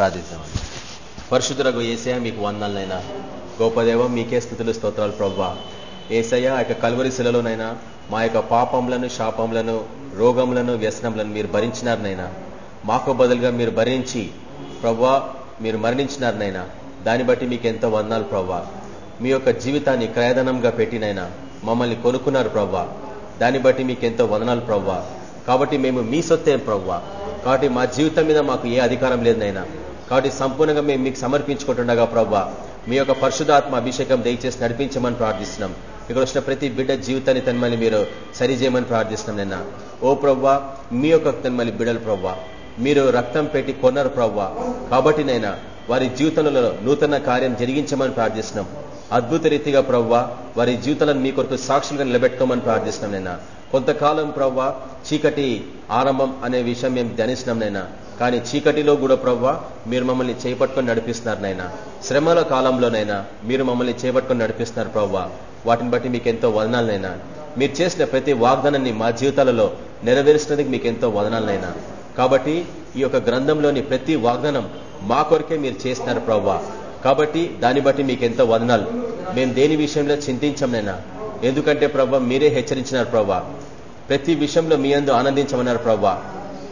ప్రార్థిస్తామండి. పరిశుద్ధులకు ఏసయ మీకు వందలనైనా గోపదేవం మీకే స్థుతులు స్తోత్రాలు ప్రవ్వా ఏసయ్య ఆ యొక్క కలువరి శిలలోనైనా మా యొక్క పాపంలను శాపంలను రోగములను వ్యసనములను మీరు భరించినారనైనా. మాకు బదులుగా మీరు భరించి ప్రవ్వా మీరు మరణించినారనైనా. దాన్ని బట్టి మీకు ఎంతో వందనాలు ప్రవ్వా మీ యొక్క జీవితాన్ని క్రయధనంగా పెట్టినైనా మమ్మల్ని కొనుక్కున్నారు ప్రవ్వా దాన్ని బట్టి మీకు ఎంతో వదనాలు ప్రవ్వా కాబట్టి మేము మీ సొత్తే ప్రవ్వా కాబట్టి మా జీవితం మీద మాకు ఏ అధికారం లేదనైనా. కాబట్టి సంపూర్ణంగా మేము మీకు సమర్పించుకుంటుండగా ప్రవ్వా మీ యొక్క పరిశుధాత్మ అభిషేకం దయచేసి నడిపించమని ప్రార్థిస్తున్నాం. ఇక్కడ వచ్చిన ప్రతి బిడ్డ జీవితాన్ని తన్మల్ని మీరు సరిచేయమని ప్రార్థిస్తున్నాం నిన్న. ఓ ప్రవ్వా మీ యొక్క తన్మలి బిడ్డలు ప్రవ్వా మీరు రక్తం పెట్టి కొన్నారు ప్రవ్వా కాబట్టి నైనా వారి జీవితంలో నూతన కార్యం జరిగించమని ప్రార్థిస్తున్నాం. అద్భుత రీతిగా ప్రవ్వా వారి జీవితాలను మీ కొరకు సాక్షులుగా నిలబెట్టుకోమని ప్రార్థిస్తున్నాం నైనా కొంతకాలం ప్రవ్వా చీకటి ఆరంభం అనే విషయం మేము ధ్యానిస్తున్నాం నైనా? కానీ చీకటిలో కూడా ప్రవ్వా మీరు మమ్మల్ని చేపట్టుకొని నడిపిస్తున్నారు నైనా? శ్రమల కాలంలోనైనా మీరు మమ్మల్ని చేపట్టుకొని నడిపిస్తున్నారు ప్రవ్వా? వాటిని బట్టి మీకు ఎంతో వదనాలనైనా మీరు చేసిన ప్రతి వాగ్దానాన్ని మా జీవితాలలో నెరవేర్చినందుకు మీకు ఎంతో వదనాలనైనా కాబట్టి ఈ యొక్క గ్రంథంలోని ప్రతి వాగ్దానం మా కొరకే మీరు చేస్తున్నారు ప్రవ్వా. కాబట్టి దాన్ని బట్టి మీకు ఎంతో వదనాలు. మేము దేని విషయంలో చింతించంనైనా ఎందుకంటే ప్రభా మీరే హెచ్చరించినారు ప్రభా ప్రతి విషయంలో మీ అందు ఆనందించమన్నారు ప్రవ్వా.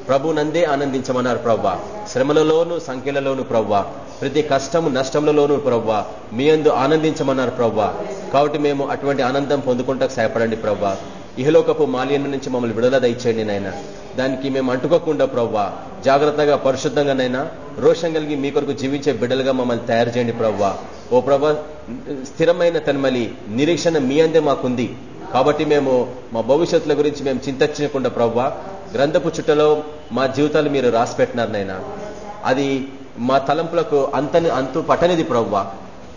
ప్రభు నందే ఆనందించమన్నారు ప్రవ్వా. శ్రమలలోను సంఖ్యలలోను ప్రవ్వా. ప్రతి కష్టము నష్టములలోను ప్రవ్వా. మీ అందు ఆనందించమన్నారు ప్రవ్వా. కాబట్టి మేము అటువంటి ఆనందం పొందుకుంటా సహాయపడండి ప్రవ్వా. ఇహలోకపు మాల్యం నుంచి మమ్మల్ని విడుదల దయచేయండి నాయన. దానికి మేము అంటుకోకుండా ప్రవ్వా. జాగ్రత్తగా పరిశుద్ధంగానైనా రోషం కలిగి మీ కొరకు జీవించే బిడ్డలుగా మమ్మల్ని తయారు చేయండి ప్రవ్వా. ఓ ప్రభా స్థిరమైన తన్మలి నిరీక్షణ మీ అందే మాకుంది. కాబట్టి మేము మా భవిష్యత్తుల గురించి మేము చింతించకుండా ప్రవ్వ గ్రంథపు చుట్టలో మా జీవితాలు మీరు రాసిపెట్టినారు నైనా అది మా తలంపులకు అంతని అంతు పట్టనిది ప్రవ్వ.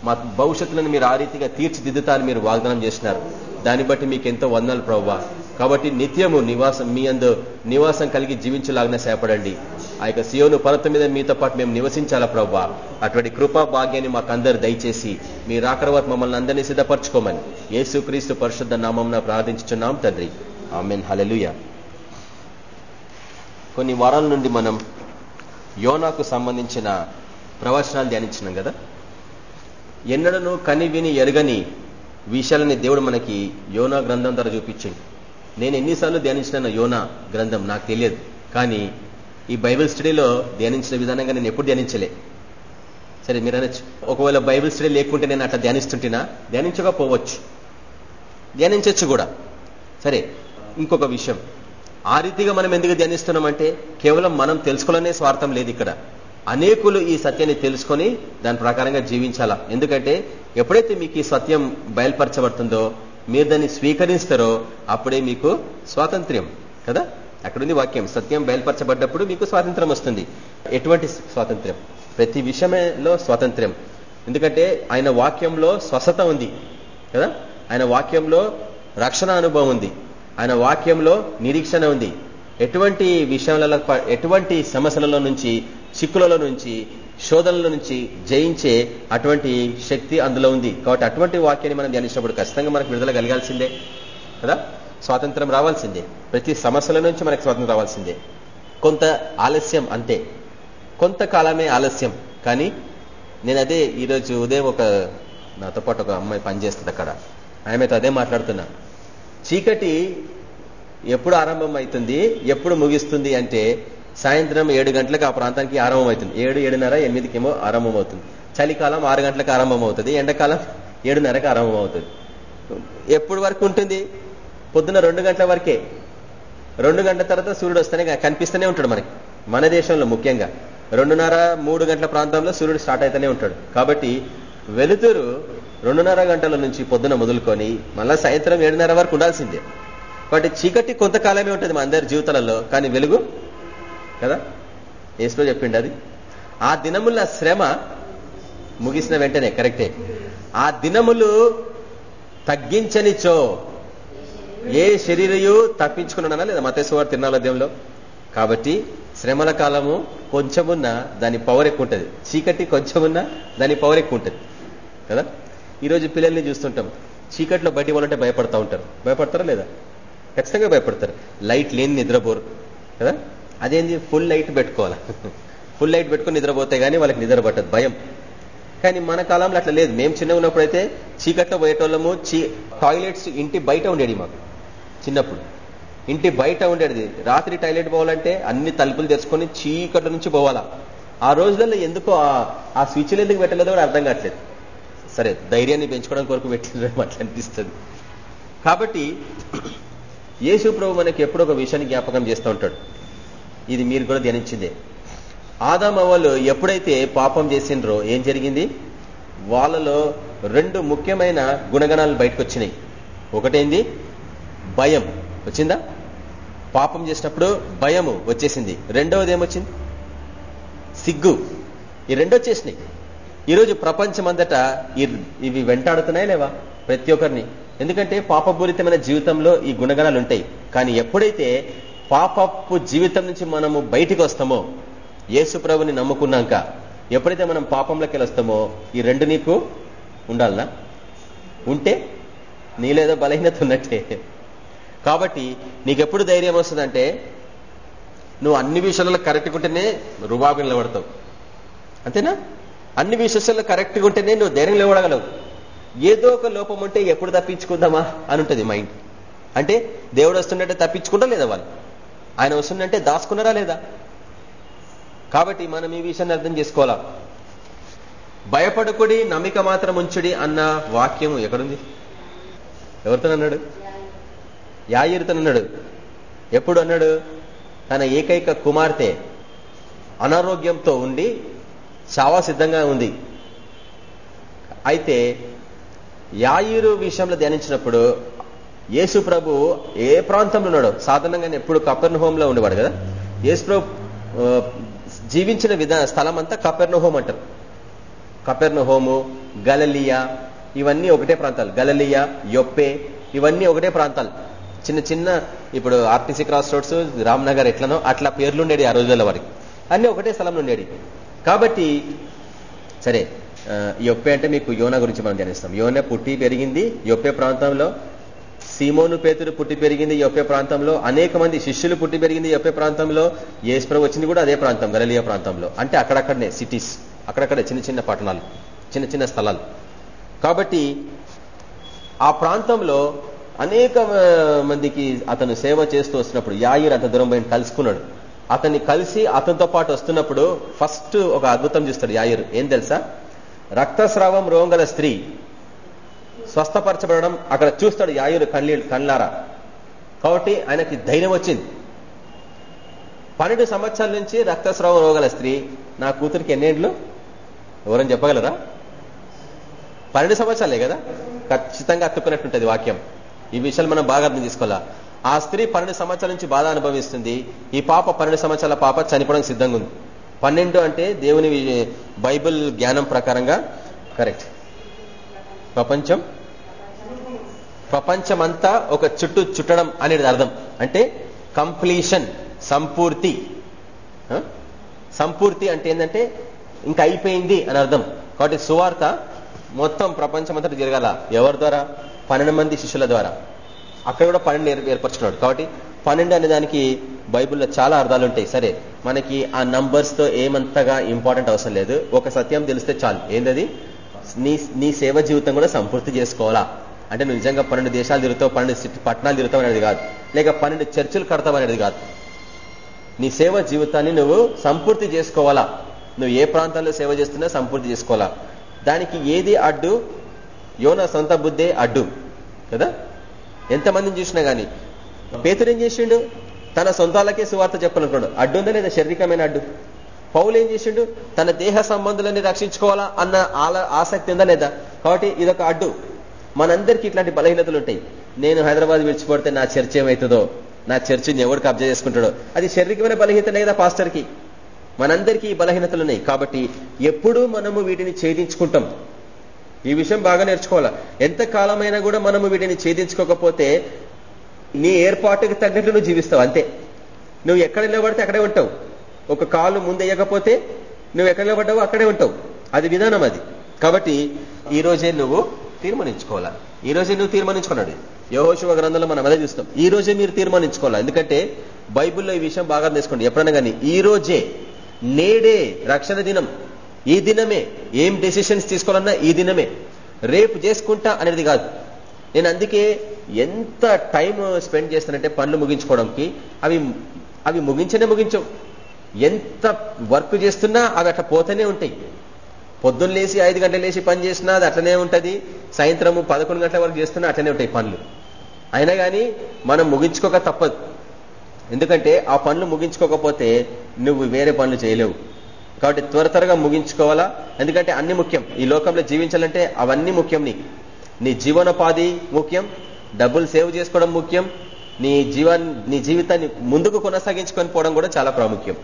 మా భవిష్యత్తులను మీరు ఆ రీతిగా తీర్చిదిద్దుతా అని మీరు వాగ్దానం చేసినారు. దాన్ని బట్టి మీకు ఎంతో వందలు ప్రవ్వా. కాబట్టి నిత్యము నివాసం మీ అందు నివాసం కలిగి జీవించలాగిన సేపడండి. ఆ యొక్క సియోను పర్వతం మీద మీతో పాటు మేము నివసించాలా ప్రవ్వా అటువంటి కృపా భాగ్యాన్ని మాకు అందరు దయచేసి మీ రాకరవత్ మమ్మల్ని అందరినీ సిద్ధపరచుకోమని యేసుక్రీస్తు పరిశుద్ధ నామం ప్రార్థించుచున్నాం తండ్రి. ఆమెన్. హలెలుయ కొన్ని వారాల నుండి మనం యోనాకు సంబంధించిన ప్రవచనాలు ధ్యానించినాం కదా? ఎన్నడను కని విని ఎరగని విషయాలని దేవుడు మనకి యోనా గ్రంథం ద్వారా చూపించింది నేను ఎన్నిసార్లు ధ్యానించిన యోనా గ్రంథం నాకు తెలియదు. కానీ ఈ బైబిల్ స్టడీలో ధ్యానించిన విధానంగా నేను ఎప్పుడు ధ్యానించలే. సరే మీరు అనొచ్చు. ఒకవేళ బైబిల్ స్టడీ లేకుంటే నేను అట్లా ధ్యానిస్తుంటేనా? ధ్యానించకపోవచ్చు. ధ్యానించవచ్చు కూడా. సరే ఇంకొక విషయం. ఆ రీతిగా మనం ఎందుకు ధ్యానిస్తున్నామంటే కేవలం మనం తెలుసుకోవాలనే స్వార్థం లేదు ఇక్కడ. అనేకులు ఈ సత్యాన్ని తెలుసుకొని దాని ప్రకారంగా జీవించాలా? ఎందుకంటే ఎప్పుడైతే మీకు ఈ సత్యం బయలుపరచబడుతుందో మీరు దాన్ని స్వీకరిస్తారో అప్పుడే మీకు స్వాతంత్ర్యం కదా? అక్కడుంది వాక్యం సత్యం బయలుపరచబడ్డప్పుడు మీకు స్వాతంత్రం వస్తుంది. ఎటువంటి స్వాతంత్ర్యం? ప్రతి విషయంలో స్వాతంత్ర్యం. ఎందుకంటే ఆయన వాక్యంలో స్వస్థత ఉంది కదా? ఆయన వాక్యంలో రక్షణ అనుభవం ఉంది. ఆయన వాక్యంలో నిరీక్షణ ఉంది. ఎటువంటి విషయాలలో ఎటువంటి సమస్యలలో నుంచి చిక్కులలో నుంచి శోధనల నుంచి జయించే అటువంటి శక్తి అందులో ఉంది. కాబట్టి అటువంటి వాక్యాన్ని మనం ధ్యానించినప్పుడు ఖచ్చితంగా మనకు విడుదల కలగాల్సిందే. కదా? స్వాతంత్రం రావాల్సిందే. ప్రతి సమస్యల నుంచి మనకు స్వాతంత్రం రావాల్సిందే. కొంత ఆలస్యం అంతే. కొంతకాలమే ఆలస్యం. కానీ నేను అదే ఈరోజు ఉదయం ఒక నాతో పాటు ఒక అమ్మాయి పనిచేస్తుంది అక్కడ. ఆమెతో అదే మాట్లాడుతున్నా. చీకటి ఎప్పుడు ఆరంభం అవుతుంది ఎప్పుడు ముగిస్తుంది అంటే సాయంత్రం ఏడు గంటలకు ఆ ప్రాంతానికి ఆరంభం అవుతుంది. ఏడు ఏడున్నర ఎనిమిదికేమో ఆరంభం అవుతుంది. చలికాలం ఆరు గంటలకు ఆరంభం అవుతుంది. ఎండాకాలం ఏడున్నరకు ఆరంభం అవుతుంది. ఎప్పుడు వరకు ఉంటుంది? పొద్దున రెండు గంటల వరకే. రెండు గంటల తర్వాత సూర్యుడు వస్తేనే కనిపిస్తూనే ఉంటాడు మనకి. మన దేశంలో ముఖ్యంగా. రెండున్నర మూడు గంటల ప్రాంతంలో సూర్యుడు స్టార్ట్ అవుతూనే ఉంటాడు. కాబట్టి వెలుతురు రెండున్నర గంటల నుంచి పొద్దున మొదలుకొని మళ్ళా సాయంత్రం ఏడున్నర వరకు ఉండాల్సిందే. కాబట్టి చీకటి కొంతకాలమే ఉంటుంది మన అందరి జీవితాలలో కానీ వెలుగు కదా? ఏసులో చెప్పిండి అది. ఆ దినముల శ్రమ ముగిసిన వెంటనే కరెక్టే. ఆ దినములు తగ్గించనిచో ఏ శరీరయు తప్పించుకున్నానా లేదా? మతేశ్వర తిరునాలద్యంలో కాబట్టి శ్రమల కాలము కొంచెమున్నా దాని పవర్ ఎక్కువ ఉంటుంది. చీకటి కొంచెమున్నా దాని పవర్ ఎక్కువ ఉంటుంది. కదా? ఈరోజు పిల్లల్ని చూస్తుంటాం. చీకట్లో బయట వాళ్ళంటే భయపడతా ఉంటారు. భయపడతారా లేదా? ఖచ్చితంగా భయపడతారు. లైట్ లేని నిద్రపోరు. కదా? అదేంది? ఫుల్ లైట్ పెట్టుకోవాలి? ఫుల్ లైట్ పెట్టుకుని నిద్రపోతే గానీ వాళ్ళకి నిద్ర పట్టదు భయం. కానీ మన కాలంలో అట్లా లేదు. మేము చిన్న ఉన్నప్పుడు అయితే చీకట్లో పోయేటోళ్ళము చీ టాయిలెట్స్ ఇంటి బయట ఉండేది మాకు. చిన్నప్పుడు. ఇంటి బయట ఉండేది రాత్రి టాయిలెట్ పోవాలంటే అన్ని తలుపులు తెరుచుకొని చీకటి నుంచి పోవాలా. ఆ రోజులలో ఎందుకో ఆ స్విచ్లు ఎందుకు పెట్టలేదో కూడా అర్థం కావట్లేదు. సరే ధైర్యాన్ని పెంచుకోవడం కొరకు పెట్టిందేమో అట్లా అనిపిస్తుంది. కాబట్టి యేసు ప్రభు మనకి ఎప్పుడు ఒక విషయాన్ని జ్ఞాపకం చేస్తూ ఉంటాడు. ఇది మీరు కూడా ధ్యానించిందే. ఆదామ వాళ్ళు ఎప్పుడైతే పాపం చేసిండ్రో ఏం జరిగింది? వాళ్ళలో రెండు ముఖ్యమైన గుణగణాలు బయటకు వచ్చినాయి ఒకటేంది? భయం. వచ్చిందా? పాపం చేసినప్పుడు భయము వచ్చేసింది. రెండవది ఏమొచ్చింది సిగ్గు. ఈ రెండు వచ్చేసినాయి. ఈరోజు ప్రపంచమంతటా ఇవి వెంటాడుతున్నాయి లేవా? ప్రతి ఒక్కరిని. ఎందుకంటే పాపపూరితమైన జీవితంలో ఈ గుణగణాలు ఉంటాయి కానీ ఎప్పుడైతే పాపపు జీవితం నుంచి మనము బయటికి వస్తామో యేసు ప్రభుని నమ్ముకున్నాక ఎప్పుడైతే మనం పాపంలోకి వస్తామో ఈ రెండు నీకు ఉండాలనా? ఉంటే నీలేదో బలహీనత ఉన్నట్టే. కాబట్టి నీకెప్పుడు ధైర్యం వస్తుందంటే నువ్వు అన్ని విషయాలలో కరెక్ట్గా ఉంటేనే రుబాబు నిలబడతావు. అంతేనా? అన్ని విషయాల్లో కరెక్ట్గా ఉంటేనే నువ్వు ధైర్యం నిలబడగలవు. ఏదో ఒక లోపం ఉంటే ఎప్పుడు తప్పించుకుందామా అని ఉంటుంది మైండ్ అంటే దేవుడు వస్తున్నట్టే తప్పించుకుంటా లేదా వాళ్ళు? ఆయన వస్తుందంటే దాచుకున్నారా లేదా? కాబట్టి మనం ఈ విషయాన్ని అర్థం చేసుకోవాలా? భయపడకుడి నమ్మిక మాత్రం ఉంచుడి అన్న వాక్యము ఎక్కడుంది? ఎవరితో అన్నాడు? యాయిరుతో అన్నాడు. ఎప్పుడు అన్నాడు? తన ఏకైక కుమార్తె అనారోగ్యంతో ఉండి చావా సిద్ధంగా ఉంది. అయితే యాయిరు విషయంలో ధ్యానించినప్పుడు యేసు ప్రభు ఏ ప్రాంతంలో ఉన్నాడో సాధారణంగా ఎప్పుడు కపర్ణ హోంలో ఉండేవాడు కదా యేసు ప్రభు జీవించిన విధా స్థలం అంతా కపెర్ణ హోమ్ అంటారు. కపెర్ణ హోము గలలియా ఇవన్నీ ఒకటే ప్రాంతాలు. గలలియా యొప్పే ఇవన్నీ ఒకటే ప్రాంతాలు. చిన్న చిన్న ఇప్పుడు ఆర్టీసీ క్రాస్ రోడ్స్ రామ్నగర్ ఎట్లనో అట్లా పేర్లు ఉండేవి ఆ రోజుల వారికి. అన్ని ఒకటే స్థలంలో ఉండేది. కాబట్టి సరే యొప్పే అంటే మీకు యోన గురించి మనం ధ్యానిస్తాం. యోన పుట్టి పెరిగింది యొప్పే ప్రాంతంలో సీమోను పేతుడు పుట్టి పెరిగింది యొప్పే ప్రాంతంలో. అనేక మంది శిష్యులు పుట్టి పెరిగింది యొప్పే ప్రాంతంలో. ఏసుప్రభు వచ్చింది కూడా అదే ప్రాంతం గలలియా ప్రాంతంలో. అంటే అక్కడక్కడనే సిటీస్ అక్కడక్కడే చిన్న చిన్న పట్టణాలు చిన్న చిన్న స్థలాలు. కాబట్టి ఆ ప్రాంతంలో అనేక మందికి అతను సేవ చేస్తూ వస్తున్నప్పుడు యాయిర్ అంత దూరం పోయిన కలుసుకున్నాడు. అతన్ని కలిసి అతనితో పాటు వస్తున్నప్పుడు ఫస్ట్ ఒక అద్భుతం చూస్తాడు యాయిర్. ఏం తెలుసా? రక్తస్రావం రోగల స్త్రీ. స్వస్థపరచబడడం అక్కడ చూస్తాడు యాయుడు కళ్ళీళ్ళు కళ్ళారా కాబట్టి ఆయనకి ధైర్యం వచ్చింది. పన్నెండు సంవత్సరాల నుంచి రక్తస్రావం రోగల స్త్రీ నా కూతురికి ఎన్నేండ్లు? ఎవరని చెప్పగలరా? పన్నెండు సంవత్సరాలే కదా? ఖచ్చితంగా అత్తుకున్నట్టుంటది వాక్యం. ఈ విషయాలు మనం బాగా అర్థం చేసుకోవాలా? ఆ స్త్రీ పన్నెండు సంవత్సరాల నుంచి బాధ అనుభవిస్తుంది. ఈ పాప పన్నెండు సంవత్సరాల పాప చనిపోవడానికి సిద్ధంగా ఉంది. పన్నెండు అంటే దేవుని బైబిల్ జ్ఞానం ప్రకారంగా కరెక్ట్. ప్రపంచం? ప్రపంచమంతా ఒక చుట్టూ చుట్టడం అనేది అర్థం. అంటే కంప్లీషన్ సంపూర్తి. సంపూర్తి అంటే ఏంటంటే ఇంకా అయిపోయింది అని అర్థం. కాబట్టి సువార్త మొత్తం ప్రపంచమంతా జరగాల. ఎవరి ద్వారా? పన్నెండు మంది శిష్యుల ద్వారా. అక్కడ కూడా పన్నెండు ఏర్పరచుకున్నాడు. కాబట్టి పన్నెండు అనే దానికి బైబుల్లో చాలా అర్థాలు ఉంటాయి. సరే మనకి ఆ నంబర్స్తో ఏమంతగా ఇంపార్టెంట్ అవసరం లేదు. ఒక సత్యం తెలిస్తే చాలు. ఏంటది నీ నీ సేవ జీవితం కూడా సంపూర్తి చేసుకోవాలా? అంటే నువ్వు నిజంగా పన్నెండు దేశాలు తిరుగుతావు పన్నెండు పట్టణాలు తిరుగుతావు అనేది కాదు. లేక పన్నెండు చర్చలు కడతావు అనేది కాదు. నీ సేవ జీవితాన్ని నువ్వు సంపూర్తి చేసుకోవాలా? నువ్వు ఏ ప్రాంతాల్లో సేవ చేస్తున్నా సంపూర్తి చేసుకోవాలా? దానికి ఏది అడ్డు? యోన సొంత బుద్ధే అడ్డు. కదా? ఎంతమందిని చూసినా గాని. పేతుడు ఏం చేసిండు? తన సొంతాలకే సువార్త చెప్పనుకున్నాడు అడ్డు ఉందా లేదా? శారీరకమైన అడ్డు. పౌలు ఏం చేసిండు? తన దేహ సంబంధులని రక్షించుకోవాలా అన్న ఆసక్తి ఉందా లేదా? కాబట్టి ఇదొక అడ్డు. మనందరికీ ఇట్లాంటి బలహీనతలు ఉంటాయి. నేను హైదరాబాద్ విడిచిపడితే నా చర్చ ఏమవుతుందో నా చర్చిని ఎవరు కబ్జా చేసుకుంటాడో? అది శారీరకమైన బలహీనతనే కదా పాస్టర్కి? మనందరికీ ఈ బలహీనతలు ఉన్నాయి. కాబట్టి ఎప్పుడూ మనము వీటిని ఛేదించుకుంటాం. ఈ విషయం బాగా నేర్చుకోవాలా? ఎంత కాలమైనా కూడా మనము వీటిని ఛేదించుకోకపోతే నీ ఏర్పాటుకు తగ్గట్టు నువ్వు జీవిస్తావు. అంతే. నువ్వు ఎక్కడ నిలబడితే అక్కడే ఉంటావు. ఒక కాలు ముందేయకపోతే నువ్వు ఎక్కడ నిలబడ్డావో అక్కడే ఉంటావు. అది విధానం అది. కాబట్టి ఈ రోజే నువ్వు తీర్మానించుకోవాలా? ఈ రోజే నువ్వు తీర్మానించుకున్నాడు. యహోశివ గ్రంథంలో మనం అదే చూస్తాం. ఈ రోజే మీరు తీర్మానించుకోవాలా? ఎందుకంటే బైబిల్లో ఈ విషయం బాగా తీసుకోండి ఎప్పుడైనా కానీ ఈ రోజే నేడే రక్షణ దినం. ఈ దినమే ఏం డెసిషన్స్ తీసుకోవాలన్నా ఈ దినమే. రేపు చేసుకుంటా అనేది కాదు. నేను అందుకే ఎంత టైం స్పెండ్ చేస్తానంటే పనులు ముగించుకోవడానికి అవి అవి ముగించనే ముగించవు. ఎంత వర్క్ చేస్తున్నా అవి అట్లా పోతూనే ఉంటాయి. పొద్దున్న లేచి ఐదు గంటలు లేచి పని చేసినా అది అట్లనే ఉంటుంది. సాయంత్రం పదకొండు గంటల వరకు చేస్తున్నా అట్లనే ఉంటాయి పనులు. అయినా కానీ మనం ముగించుకోక తప్పదు. ఎందుకంటే ఆ పనులు ముగించుకోకపోతే నువ్వు వేరే పనులు చేయలేవు. కాబట్టి త్వర త్వరగా ముగించుకోవాలా? ఎందుకంటే అన్ని ముఖ్యం. ఈ లోకంలో జీవించాలంటే అవన్నీ ముఖ్యం నీకు. నీ జీవనోపాధి ముఖ్యం. డబ్బులు సేవ్ చేసుకోవడం ముఖ్యం. నీ జీవన్ నీ జీవితాన్ని ముందుకు కొనసాగించుకొని పోవడం కూడా చాలా ప్రాముఖ్యం.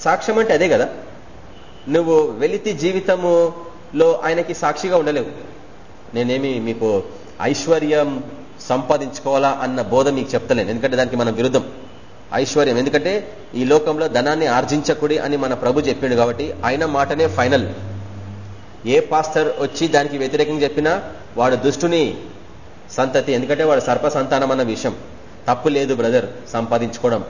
సాక్ష్యం అంటే అదే కదా? నువ్వు వెలితి జీవితములో ఆయనకి సాక్షిగా ఉండలేవు. నేనేమి మీకు ఐశ్వర్యం సంపాదించుకోవాలా అన్న బోధ మీకు చెప్తలేను. ఎందుకంటే దానికి మనం విరుద్ధం. ఐశ్వర్యం. ఎందుకంటే ఈ లోకంలో ధనాన్ని ఆర్జించకుడి అని మన ప్రభు చెప్పిండు కాబట్టి ఆయన మాటనే ఫైనల్. ఏ పాస్టర్ వచ్చి దానికి వ్యతిరేకంగా చెప్పినా వాడు దుష్టుని సంతతి. ఎందుకంటే వాడు సర్ప సంతానం అన్న విషయం. తప్పు లేదు బ్రదర్ సంపాదించుకోవడం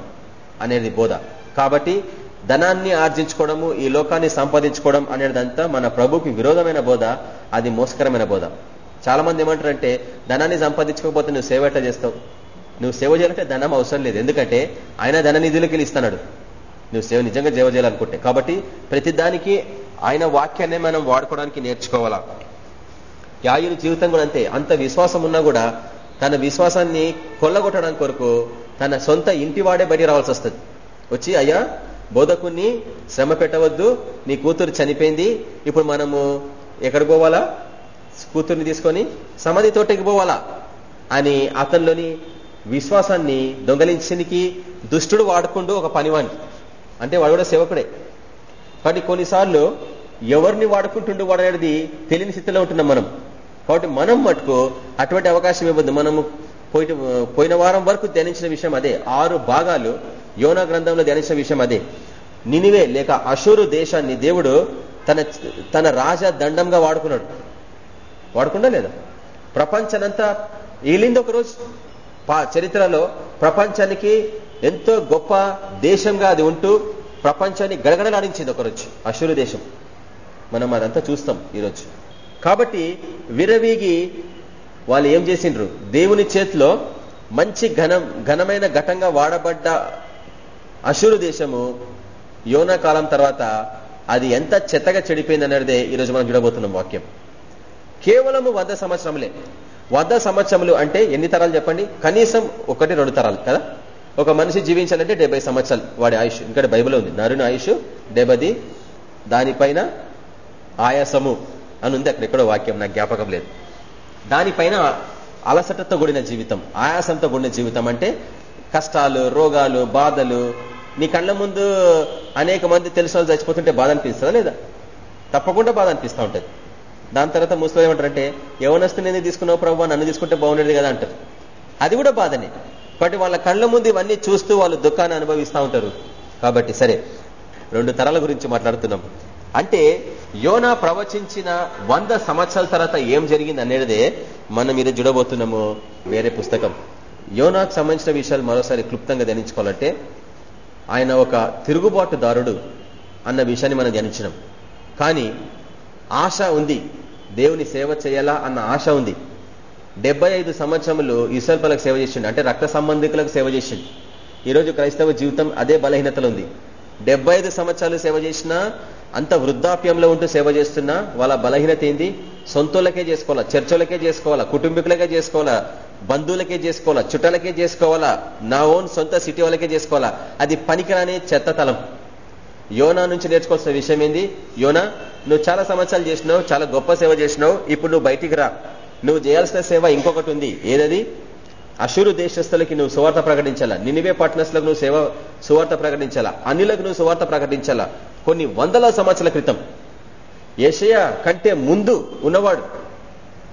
అనేది బోధ. కాబట్టి ధనాన్ని ఆర్జించుకోవడము ఈ లోకాన్ని సంపాదించుకోవడం అనేదంతా మన ప్రభుకి విరోధమైన బోధ అది మోసకరమైన బోధ. చాలా మంది ఏమంటారంటే ధనాన్ని సంపాదించుకోకపోతే నువ్వు సేవ ఎట్లా చేస్తావు? నువ్వు సేవ చేయాలంటే ధనం అవసరం లేదు. ఎందుకంటే ఆయన ధన నిధులకి ఇస్తున్నాడు నువ్వు సేవ నిజంగా సేవ చేయాలనుకుంటే. కాబట్టి ప్రతి దానికి ఆయన వాక్యాన్ని మనం వాడుకోవడానికి నేర్చుకోవాలా? యాయుని జీవితం కూడా అంతే. అంత విశ్వాసం ఉన్నా కూడా తన విశ్వాసాన్ని కొల్లగొట్టడానికి కొరకు తన సొంత ఇంటి వాడే బయట రావాల్సి వస్తుంది. వచ్చి అయ్యా బోధకుని శ్రమ పెట్టవద్దు. నీ కూతురు చనిపోయింది. ఇప్పుడు మనము ఎక్కడికి పోవాలా? కూతుర్ని తీసుకొని సమాధి తోటకి పోవాలా? అని అతనిలోని విశ్వాసాన్ని దొంగలించడానికి దుష్టుడు వాడుకుంటూ ఒక పనివాణి అంటే వాడు కూడా సేవకుడే. కానీ కొన్నిసార్లు ఎవరిని వాడుకుంటుండు వాడనేది తెలియని స్థితిలో ఉంటున్నాం మనం. కాబట్టి మనం మటుకు అటువంటి అవకాశం ఇవ్వద్దు. మనము పోయిన పోయిన వారం వరకు ధ్యానించిన విషయం అదే. ఆరు భాగాలు యోనా గ్రంథంలో ధ్యానించిన విషయం అదే. నినివే లేక అషూరు దేశాన్ని దేవుడు తన తన రాజ దండంగా వాడుకున్నాడు. వాడుకుండా లేదా? ప్రపంచనంతా ఏలింది ఒకరోజు. చరిత్రలో ప్రపంచానికి ఎంతో గొప్ప దేశంగా అది ఉంటూ ప్రపంచాన్ని గడగడలాడించింది ఒకరోజు అశూరు దేశం. మనం అదంతా చూస్తాం ఈరోజు. కాబట్టి విరవీగి వాళ్ళు ఏం చేసిండ్రు? దేవుని చేతిలో మంచి ఘనం ఘనమైన ఘటంగా వాడబడ్డ అశూరు దేశము యోనా కాలం తర్వాత అది ఎంత చెత్తగా చెడిపోయింది అనేదే ఈరోజు మనం చూడబోతున్నాం వాక్యం. కేవలము వంద సంవత్సరములే. వంద సంవత్సరములు అంటే ఎన్ని తరాలు చెప్పండి? కనీసం ఒకటి రెండు తరాలు కదా? ఒక మనిషి జీవించాలంటే డెబ్బై సంవత్సరాలు వాడి ఆయుష్. ఇంకా బైబిల్ ఉంది నరుని ఆయుష్ డెబ్బది దానిపైన ఆయాసము అని ఉంది అక్కడ ఎక్కడో వాక్యం నాకు జ్ఞాపకం లేదు. దానిపైన అలసటతో కూడిన జీవితం ఆయాసంతో కూడిన జీవితం అంటే కష్టాలు రోగాలు బాధలు నీ కళ్ళ ముందు అనేక మంది తెలిసిన వాళ్ళు చచ్చిపోతుంటే బాధ అనిపిస్తుందా లేదా? తప్పకుండా బాధ అనిపిస్తూ ఉంటుంది. దాని తర్వాత ముసలి ఏమంటారంటే యవనస్తు నేను తీసుకున్నావు ప్రభావ నన్ను తీసుకుంటే బాగుండేది కదా అంటారు. అది కూడా బాధనే. కాబట్టి వాళ్ళ కళ్ళ ముందు ఇవన్నీ చూస్తూ వాళ్ళు దుఃఖాన్ని అనుభవిస్తూ ఉంటారు. కాబట్టి సరే రెండు తరాల గురించి మాట్లాడుతున్నాం. అంటే యోనా ప్రవచించిన వంద సంవత్సరాల తర్వాత ఏం జరిగింది అనేదే మనం ఇది చూడబోతున్నాము వేరే పుస్తకం. యోనాకు సంబంధించిన విషయాలు మరోసారి క్లుప్తంగా ధ్యానించుకోవాలంటే ఆయన ఒక తిరుగుబాటుదారుడు అన్న విషయాన్ని మనం ధ్యానించినాం. కానీ ఆశ ఉంది. దేవుని సేవ చేయాలా అన్న ఆశ ఉంది. డెబ్బై ఐదు సంవత్సరములు ఇసల్పలకు సేవ చేసిండు. అంటే రక్త సంబంధికులకు సేవ చేసిండు. ఈరోజు క్రైస్తవ జీవితం అదే బలహీనతలు ఉంది. డెబ్బై ఐదు సంవత్సరాలు సేవ చేసినా అంత వృద్ధాప్యంలో ఉంటూ సేవ చేస్తున్నా వాళ్ళ బలహీనత ఏంది? సొంతలకే చేసుకోవాలా? చర్చలకే చేసుకోవాలా? కుటుంబీకులకే చేసుకోవాలా? బంధువులకే చేసుకోవాలా? చుట్టాలకే చేసుకోవాలా? నా ఓన్ సొంత సిటీ వాళ్ళకే చేసుకోవాలా? అది పనికిరాని చెత్త తలం. యోనా నుంచి నేర్చుకోవాల్సిన విషయం ఏంది? యోనా నువ్వు చాలా సంవత్సరాలు చేసినావు చాలా గొప్ప సేవ చేసినావు ఇప్పుడు నువ్వు బయటికి రా. నువ్వు చేయాల్సిన సేవ ఇంకొకటి ఉంది. ఏదది? అశురు దేశస్థులకి నువ్వు సువార్త ప్రకటించాలా? నినివే పట్టణస్తులకు నువ్వు సేవ సువార్త ప్రకటించాలా? అన్నిలకు నువ్వు సువార్త ప్రకటించాలా? కొన్ని వందల సంవత్సరాల క్రితం ఏషయ కంటే ముందు ఉన్నవాడు.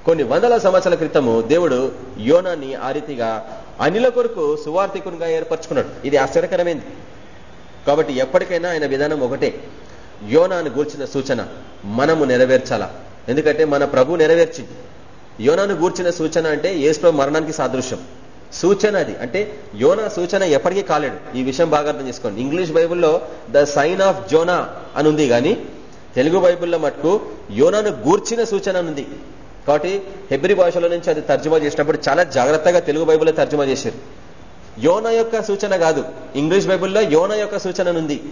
కొన్ని వందల సంవత్సరాల క్రితము దేవుడు యోనాన్ని ఆ రీతిగా అనిల కొరకు సువార్థికునిగా ఏర్పరచుకున్నాడు. ఇది ఆశ్చర్యకరమైంది. కాబట్టి ఎప్పటికైనా ఆయన విధానం ఒకటే. యోనాను గూర్చిన సూచన మనము నెరవేర్చాలా? ఎందుకంటే మన ప్రభు నెరవేర్చింది. యోనాను గూర్చిన సూచన అంటే ఏసు మరణానికి సాదృశ్యం. సూచన అది. అంటే యోనా సూచన ఎప్పటికీ కాలేడు. ఈ విషయం బాగా అర్థం చేసుకోండి. ఇంగ్లీష్ బైబుల్లో ద సైన్ ఆఫ్ జోనా అని ఉంది కానీ తెలుగు బైబుల్లో మటుకు యోనాను గూర్చిన సూచన ఉంది. కాబట్టి హెబ్రి భాషలో నుంచి అది తర్జుమా చేసినప్పుడు చాలా జాగ్రత్తగా తెలుగు బైబుల్లో తర్జుమా చేశారు. యోన యొక్క సూచన కాదు. ఇంగ్లీష్ బైబుల్లో యోన యొక్క సూచన ఉంది.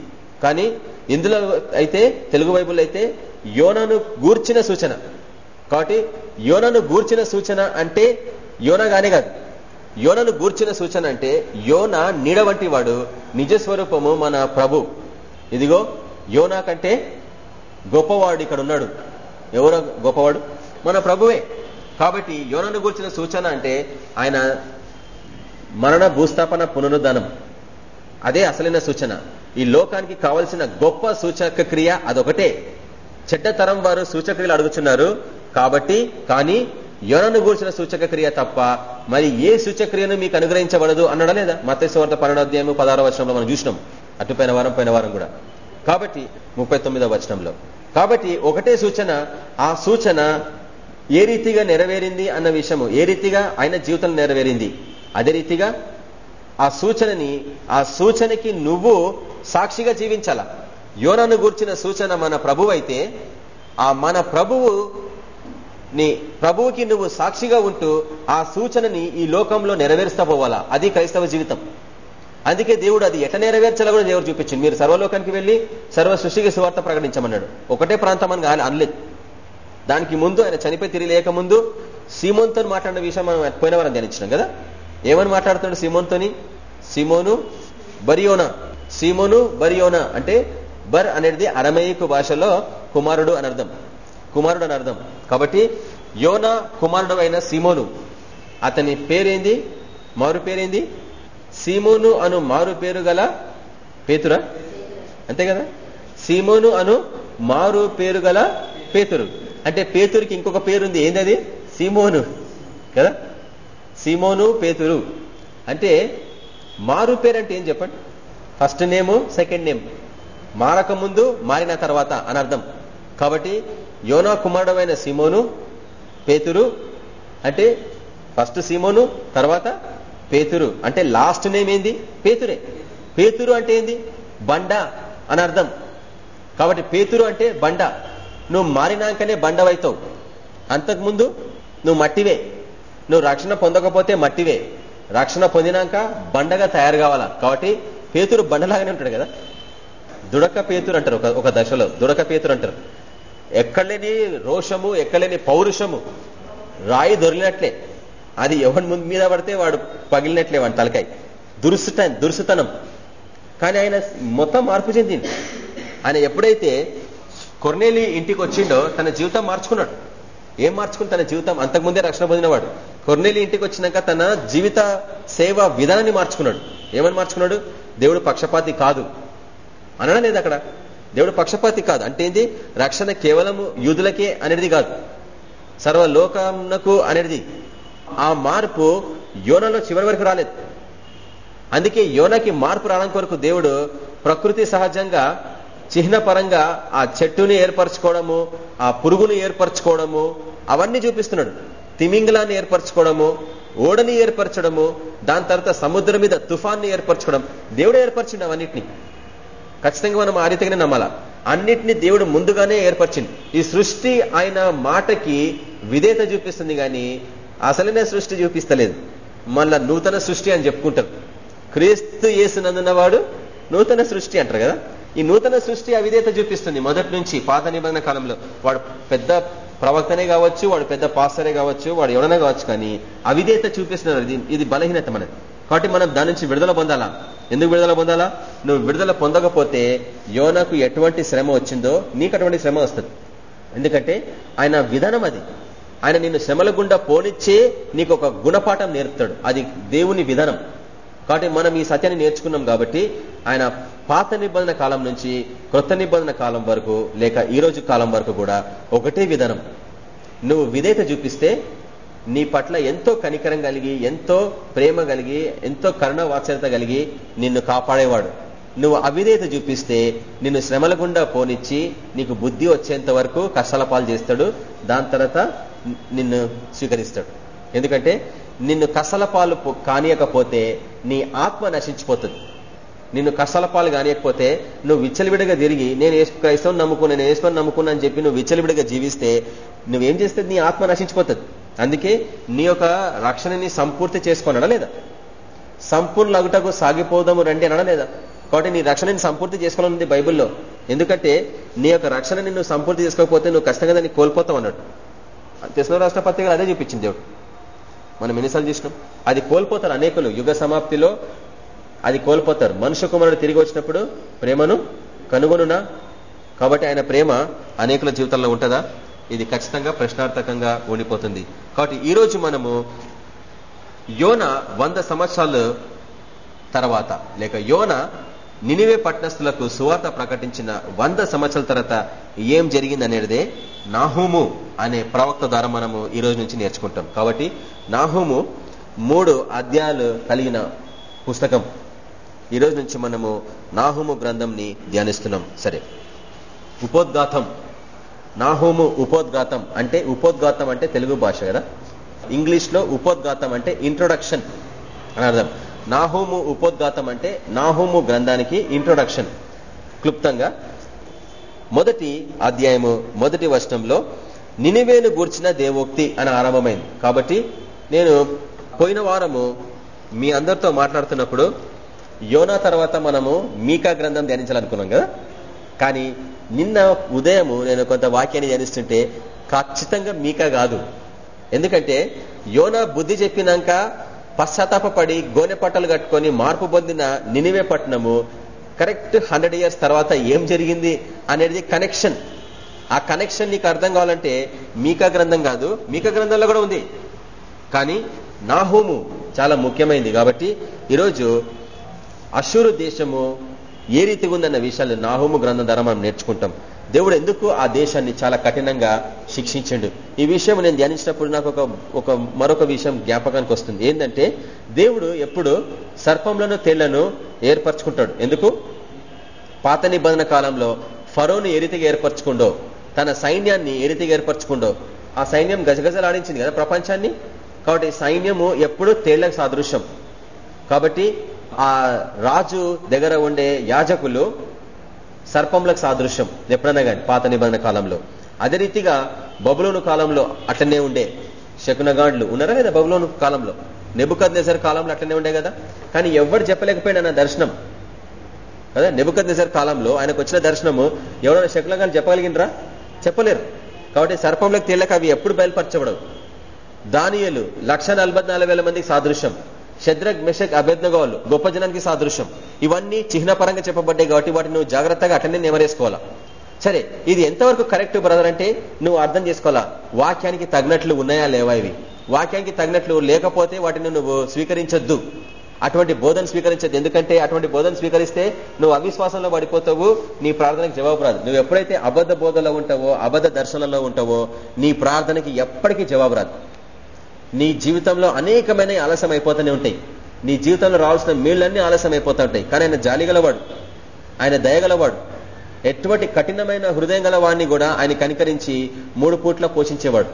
కానీ ఇందులో అయితే తెలుగు బైబుల్ అయితే యోనను గూర్చిన సూచన. కాబట్టి యోనను గూర్చిన సూచన అంటే యోన యోనగానే కాదు. యోనను గూర్చిన సూచన అంటే యోన నీడ వంటి వాడు నిజస్వరూపము మన ప్రభు. ఇదిగో యోనా కంటే గొప్పవాడు ఇక్కడ ఉన్నాడు ఎవరో గొప్పవాడు? మన ప్రభువే. కాబట్టి యోనను గూర్చిన సూచన అంటే ఆయన మరణ భూస్థాపన పునరుద్ధానం. అదే అసలైన సూచన. ఈ లోకానికి కావలసిన గొప్ప సూచక క్రియ అదొకటే. చెడ్డ తరం వారు సూచక్రియలు అడుగుతున్నారు కాబట్టి కానీ యోనను గూర్చిన సూచక క్రియ తప్ప మరి ఏ సూచక్రియను మీకు అనుగ్రహించబడదు అన్నాడా లేదా? మత్స్యవార్త పన్నెండోధ్యాయం పదారో వచనంలో మనం చూసినాం. అటుపోయిన వారం పోయిన వారం కూడా. కాబట్టి ముప్పై వచనంలో. కాబట్టి ఒకటే సూచన ఆ సూచన ఏ రీతిగా నెరవేరింది అన్న విషయము ఏ రీతిగా ఆయన జీవితం నెరవేరింది? అదే రీతిగా ఆ సూచనని ఆ సూచనకి నువ్వు సాక్షిగా జీవించాల? యోనను గూర్చిన సూచన మన ప్రభువు అయితే ఆ మన ప్రభువు నీ ప్రభువుకి నువ్వు సాక్షిగా ఉంటూ ఆ సూచనని ఈ లోకంలో నెరవేరుస్తా పోవాలా? అది క్రైస్తవ జీవితం. అందుకే దేవుడు అది ఎట నెరవేర్చాలో కూడా దేవుడు చూపించింది మీరు సర్వలోకానికి వెళ్ళి సర్వ సృష్టికి సువార్త ప్రకటించమన్నాడు. ఒకటే ప్రాంతం అని అనలేదు. దానికి ముందు ఆయన చనిపోయి తిరిగి లేకముందు సీమోన్తో మాట్లాడిన విషయం మనం పోయిన వారం ధ్యానించినాం కదా? ఏమని మాట్లాడుతున్నాడు సీమోన్తోని? సీమోను బరియోనా. సీమోను బరియోనా అంటే బర్ అనేది అరమేయకు భాషలో కుమారుడు అని అర్థం. కుమారుడు అని అర్థం. కాబట్టి యోన కుమారుడు అయిన సీమోను. అతని పేరేంది? మారు పేరేంది? సీమోను అను మారు పేరు గల పేతురా? అంతే కదా? సీమోను అను మారు పేరు గల పేతురు. అంటే పేతురికి ఇంకొక పేరుంది. ఏందది? సీమోను. కదా? సీమోను పేతురు. అంటే మారు పేరు అంటే ఏం చెప్పండి? First name second name. మారక ముందు మారిన తర్వాత అని అర్థం. కాబట్టి యోనా కుమారుడమైన సీమోను పేతురు అంటే ఫస్ట్ సీమోను తర్వాత పేతురు. అంటే లాస్ట్ నేమ్ ఏంది? పేతురే. పేతురు అంటే ఏంది? బండ అని అర్థం. కాబట్టి పేతురు అంటే బండ. నువ్వు మారినాకనే బండవైతావు. అంతకుముందు నువ్వు మట్టివే. నువ్వు రక్షణ పొందకపోతే మట్టివే. రక్షణ పొందినాక బండగా తయారు కావాలా? కాబట్టి పేతురు బండలాగానే ఉంటాడు కదా? దుడక పేతురు అంటారు ఒక ఒక దశలో. దుడక పేతురు అంటారు. ఎక్కడలేని రోషము ఎక్కడలేని పౌరుషము. రాయి దొరికినట్లే అది ఎవరి ముందు మీద పడితే వాడు పగిలినట్లే వాడి తలకాయ. దురుసుట దురుసుతనం. కానీ ఆయన మొత్తం మార్పు చెందింది ఆయన ఎప్పుడైతే కొర్నేలి ఇంటికి వచ్చిండో తన జీవితం మార్చుకున్నాడు. ఏం మార్చుకుని తన జీవితం అంతకుముందే రక్షణ పొందినవాడు. కొర్నేలి ఇంటికి వచ్చినాక తన జీవిత సేవ విధానాన్ని మార్చుకున్నాడు. ఏమని మార్చుకున్నాడు? దేవుడు పక్షపాతి కాదు. అనడం లేదు అక్కడ. దేవుడు పక్షపాతి కాదు. అంటే ఏంది? రక్షణ కేవలము యూదులకే అనేది కాదు. సర్వలోకమునకు అనేది ఆ మార్పు యోనలో చివరి వరకు రాలేదు. అందుకే యోనకి మార్పు రావడం కొరకు దేవుడు ప్రకృతి సహజంగా చిహ్నపరంగా ఆ చెట్టుని ఏర్పరచుకోవడము ఆ పురుగును ఏర్పరచుకోవడము అవన్నీ చూపిస్తున్నాడు. తిమింగలాన్ని ఏర్పరచుకోవడము ఓడని ఏర్పరచడము దాని తర్వాత సముద్రం మీద తుఫాన్ని ఏర్పరచుకోవడం. దేవుడు ఏర్పరచిండు అవన్నిటిని. ఖచ్చితంగా మనం ఆ రీతిగానే నమ్మాలా? అన్నిటినీ దేవుడు ముందుగానే ఏర్పరిచింది ఈ సృష్టి ఆయన మాటకి విధేత చూపిస్తుంది కానీ అసలైన సృష్టి చూపిస్తలేదు. మళ్ళా నూతన సృష్టి అని చెప్పుకుంటారు క్రీస్తు వాడు నూతన సృష్టి అంటారు కదా? ఈ నూతన సృష్టి అవిధేత చూపిస్తుంది. మొదటి నుంచి పాత నిబంధన కాలంలో వాడు పెద్ద ప్రవక్తనే కావచ్చు వాడు పెద్ద పాస్టరే కావచ్చు వాడు ఎవడనే కావచ్చు కానీ అవిధేత చూపిస్తున్నారు. ఇది ఇది బలహీనత మనది. కాబట్టి మనం దాని నుంచి విడుదల పొందాలా? ఎందుకు విడుదల పొందాలా? నువ్వు విడుదల పొందకపోతే యోనకు ఎటువంటి శ్రమ వచ్చిందో నీకు అటువంటి శ్రమ వస్తుంది. ఎందుకంటే ఆయన విధానం అది. ఆయన నిన్ను శ్రమల గుండా పోనిచ్చే నీకు ఒక గుణపాఠం నేర్పుతాడు. అది దేవుని విధానం. కాబట్టి మనం ఈ సత్యాన్ని నేర్చుకున్నాం కాబట్టి ఆయన పాత నిబంధన కాలం నుంచి క్రొత్త నిబంధన కాలం వరకు లేక ఈ రోజు కాలం వరకు కూడా ఒకటే విధానం. నువ్వు విధేయత చూపిస్తే నీ పట్ల ఎంతో కనికరం కలిగి ఎంతో ప్రేమ కలిగి ఎంతో కరుణ వాత్సల్యత కలిగి నిన్ను కాపాడేవాడు. నువ్వు అవిధేయత చూపిస్తే నిన్ను శ్రమల గుండా పోనిచ్చి నీకు బుద్ధి వచ్చేంత వరకు కష్టాల పాలు చేస్తాడు. దాని తర్వాత నిన్ను స్వీకరిస్తాడు. ఎందుకంటే నిన్ను కసలపాలు కానియకపోతే నీ ఆత్మ నశించిపోతుంది. నిన్ను కసలపాలు కానియకపోతే నువ్వు విచ్చలవిడిగా తిరిగి నేను క్రైస్తవం నమ్ముకు నేను వేసుకొని నమ్ముకున్నా అని చెప్పి నువ్వు విచ్చలవిడిగా జీవిస్తే నువ్వేం చేస్తే నీ ఆత్మ నశించిపోతుంది? అందుకే నీ యొక్క రక్షణని సంపూర్తి చేసుకోనడా లేదా? సంపూర్ణ అగుటకు సాగిపోదాము రండి అనడా లేదా? కాబట్టి నీ రక్షణని సంపూర్తి చేసుకోవాలనుంది బైబుల్లో. ఎందుకంటే నీ యొక్క రక్షణని నువ్వు సంపూర్తి చేసుకోకపోతే నువ్వు కష్టంగా దాన్ని కోల్పోతావు అన్నట్టు. తెసిన రాష్ట్ర పత్రికలు అదే చూపించింది దేవుడు. మనం ఎన్నిసార్లు చూసినాం? అది కోల్పోతారు అనేకులు. యుగ సమాప్తిలో అది కోల్పోతారు. మనుషు కుమారుడు తిరిగి వచ్చినప్పుడు ప్రేమను కనుగొనునా? కాబట్టి ఆయన ప్రేమ అనేకుల జీవితంలో ఉంటుందా? ఇది ఖచ్చితంగా ప్రశ్నార్థకంగా ఉండిపోతుంది. కాబట్టి ఈరోజు మనము యోన వంద సంవత్సరాలు తర్వాత లేక యోన నినివే పట్టణస్థులకు సువార్త ప్రకటించిన వంద సంవత్సరాల తర్వాత ఏం జరిగిందనేది నాహూము అనే ప్రవక్త ద్వారా మనము ఈ రోజు నుంచి నేర్చుకుంటాం. కాబట్టి నాహూము మూడు అధ్యాయాలు కలిగిన పుస్తకం. ఈ రోజు నుంచి మనము నాహూము గ్రంథంని ధ్యానిస్తున్నాం. సరే. ఉపోద్ఘాతం. నాహోము ఉపోద్ఘాతం అంటే ఉపోద్ఘాతం అంటే తెలుగు భాష కదా. ఇంగ్లీష్లో ఉపోద్ఘాతం అంటే ఇంట్రొడక్షన్ అని అర్థం. నాహోము ఉపోద్ఘాతం అంటే నాహోము గ్రంథానికి ఇంట్రొడక్షన్ క్లుప్తంగా. మొదటి అధ్యాయము మొదటి వర్షంలో నినివేను గూర్చిన దేవోక్తి అని ఆరంభమైంది. కాబట్టి నేను పోయిన వారము మీ అందరితో మాట్లాడుతున్నప్పుడు యోనా తర్వాత మనము మీకా గ్రంథం ధ్యానించాలనుకున్నాం కదా. కానీ నిన్న ఉదయము నేను కొంత వాక్యాన్ని ధ్యానిస్తుంటే ఖచ్చితంగా మీకా కాదు. ఎందుకంటే యోనా బుద్ధి చెప్పినాక పశ్చాత్తాపడి గోనె పట్టలు కట్టుకొని మార్పు పొందిన నినివే పట్టణము కరెక్ట్ హండ్రెడ్ ఇయర్స్ తర్వాత ఏం జరిగింది అనేది కనెక్షన్. ఆ కనెక్షన్ నీకు అర్థం కావాలంటే మీకా గ్రంథం కాదు మీకా గ్రంథంలో కూడా ఉంది. కానీ నాహోము చాలా ముఖ్యమైనది కాబట్టి ఈరోజు అశూరు దేశము ఏ రీతిగా ఉందన్న విషయాలు నాహోము గ్రంథం ద్వారా మనం నేర్చుకుంటాం. దేవుడు ఎందుకు ఆ దేశాన్ని చాలా కఠినంగా శిక్షించండు? ఈ విషయం నేను ధ్యానించినప్పుడు నాకు ఒక ఒక మరొక విషయం జ్ఞాపకానికి వస్తుంది. ఏంటంటే దేవుడు ఎప్పుడు సర్పంలను తేళ్ళను ఏర్పరచుకుంటాడు. ఎందుకు? పాత నిబంధన కాలంలో ఫరోను ఏ రీతిగా ఏర్పరచుకుండో తన సైన్యాన్ని ఎరితిగా ఏర్పరచుకుండో ఆ సైన్యం గజగజలాడించింది కదా ప్రపంచాన్ని? కాబట్టి సైన్యము ఎప్పుడు తేళ్ళకు సాదృశ్యం. కాబట్టి ఆ రాజు దగ్గర ఉండే యాజకులు సర్పంలకు సాదృశ్యం. ఎప్పుడన్నా కానీ పాత నిబంధన కాలంలో. అదే రీతిగా బబులోను కాలంలో అట్లనే ఉండే. శకునగాండ్లు ఉన్నారా లేదా బబులోను కాలంలో? నెబుకద్ కాలంలో అట్లనే ఉండే కదా? కానీ ఎవరు చెప్పలేకపోయినా నా దర్శనం. కదా? నెబుకద్ కాలంలో ఆయనకు వచ్చిన దర్శనము ఎవరైనా శకునగాండ్లు చెప్పగలిగినరా చెప్పలేరు. కాబట్టి సర్పంలకు తేలక అవి ఎప్పుడు బయలుపరచబడవు. దానియలు లక్ష మందికి సాదృశ్యం. శద్రగ్ మెషక్ అభ్యర్థగోలు గొప్ప జనానికి సాదృశ్యం. ఇవన్నీ చిహ్నపరంగా చెప్పబడ్డాయి కాబట్టి వాటిని నువ్వు జాగ్రత్తగా అటెండే నెమరేసుకోవాలా? సరే ఇది ఎంతవరకు కరెక్ట్ బ్రదర్ అంటే నువ్వు అర్థం చేసుకోవాలా? వాక్యానికి తగినట్లు ఉన్నాయా లేవా ఇవి? వాక్యానికి తగినట్లు లేకపోతే వాటిని నువ్వు స్వీకరించొద్దు. అటువంటి బోధన స్వీకరించద్దు. ఎందుకంటే అటువంటి బోధన స్వీకరిస్తే నువ్వు అవిశ్వాసంలో పడిపోతావు నీ ప్రార్థనకి జవాబు రాదు. నువ్వు ఎప్పుడైతే అబద్ధ బోధలో ఉంటావో అబద్ధ దర్శనంలో ఉంటావో నీ ప్రార్థనకి ఎప్పటికీ జవాబు రాదు. నీ జీవితంలో అనేకమైన ఆలస్యం అయిపోతూనే ఉంటాయి. నీ జీవితంలో రావాల్సిన మీళ్ళన్నీ ఆలస్యం అయిపోతూ ఉంటాయి. కానీ ఆయన జాలిగలవాడు ఆయన దయగలవాడు ఎటువంటి కఠినమైన హృదయం గల వాడిని కూడా ఆయన కనికరించి మూడు పూట్ల పోషించేవాడు.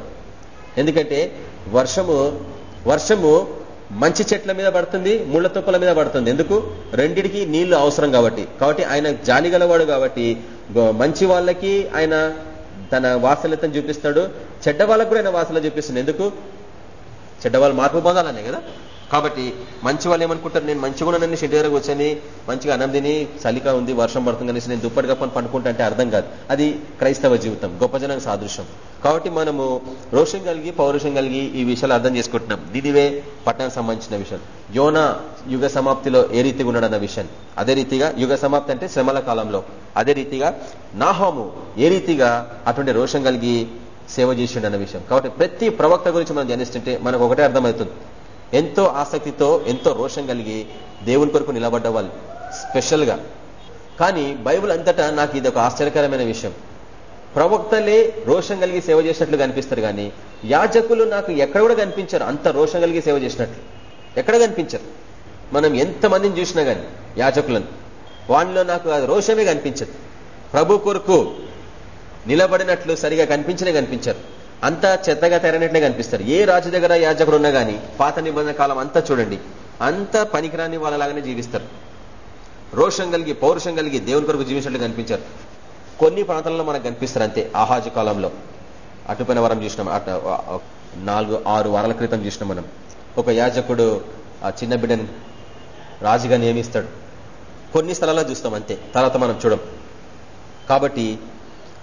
ఎందుకంటే వర్షము వర్షము మంచి చెట్ల మీద పడుతుంది ముళ్ళ తుప్పల మీద పడుతుంది. ఎందుకు? రెండిటికి నీళ్ళు అవసరం కాబట్టి. కాబట్టి ఆయన జాలి గలవాడు కాబట్టి మంచి వాళ్ళకి ఆయన తన వాసలతను చూపిస్తాడు. చెడ్డ వాళ్ళకు కూడా ఆయన వాసన చూపిస్తుంది ఎందుకు? చెడ్డవాళ్ళు మార్పు పొందాలనే కదా? కాబట్టి మంచి వాళ్ళు ఏమనుకుంటారు? నేను మంచిగా ఉన్న షెడ్ దగ్గర కూర్చొని మంచిగా అన్నం తిని చలిగా ఉంది వర్షం పడుతుంది అనేసి నేను దుప్పటి కప్పని పండుకుంటా అంటే అర్థం కాదు. అది క్రైస్తవ జీవితం గొప్ప జనానికి సాదృశ్యం. కాబట్టి మనము రోషం కలిగి పౌరుషం కలిగి ఈ విషయాలు అర్థం చేసుకుంటున్నాం. దిదివే పట్టణానికి సంబంధించిన విషయం. యోన యుగ సమాప్తిలో ఏ రీతిగా ఉన్నాడన్న విషయం. అదే రీతిగా యుగ సమాప్తి అంటే శ్రమల కాలంలో. అదే రీతిగా నాహోము ఏ రీతిగా అటువంటి రోషం కలిగి సేవ చేసిండు అన్న విషయం. కాబట్టి ప్రతి ప్రవక్త గురించి మనం ధ్యానిస్తుంటే మనకు ఒకటే అర్థమవుతుంది. ఎంతో ఆసక్తితో ఎంతో రోషం కలిగి దేవుని కొరకు నిలబడ్డ వాళ్ళు స్పెషల్గా కానీ బైబుల్ అంతటా నాకు ఇది ఒక ఆశ్చర్యకరమైన విషయం. ప్రవక్తలే రోషం కలిగి సేవ చేసినట్లు కనిపిస్తారు కానీ యాజకులు నాకు ఎక్కడ కూడా కనిపించారు. అంత రోషం కలిగి సేవ చేసినట్లు. ఎక్కడ కనిపించరు? మనం ఎంతమందిని చూసినా కానీ యాజకులను. వాళ్ళలో నాకు అది రోషమే కనిపించదు. ప్రభు కొరకు నిలబడినట్లు సరిగా కనిపించనే కనిపించారు. అంతా చెత్తగా తెరనట్లే కనిపిస్తారు. ఏ రాజు దగ్గర యాజకుడు ఉన్నా గానీ పాత నిబంధన కాలం అంతా చూడండి. అంతా పనికిరాని వాళ్ళలాగానే జీవిస్తారు. రోషం కలిగి పౌరుషం కలిగి దేవుని కొరకు జీవించినట్లు కనిపించారు. కొన్ని ప్రాంతాలలో మనకు కనిపిస్తారు అంతే ఆహాజు కాలంలో. అటుపైన వరం చూసినాం అటు నాలుగు ఆరు వారాల క్రితం చూసినాం మనం. ఒక యాజకుడు ఆ చిన్న బిడ్డని రాజుగా నియమిస్తాడు. కొన్ని స్థలాల్లో చూస్తాం అంతే తర్వాత మనం చూడం. కాబట్టి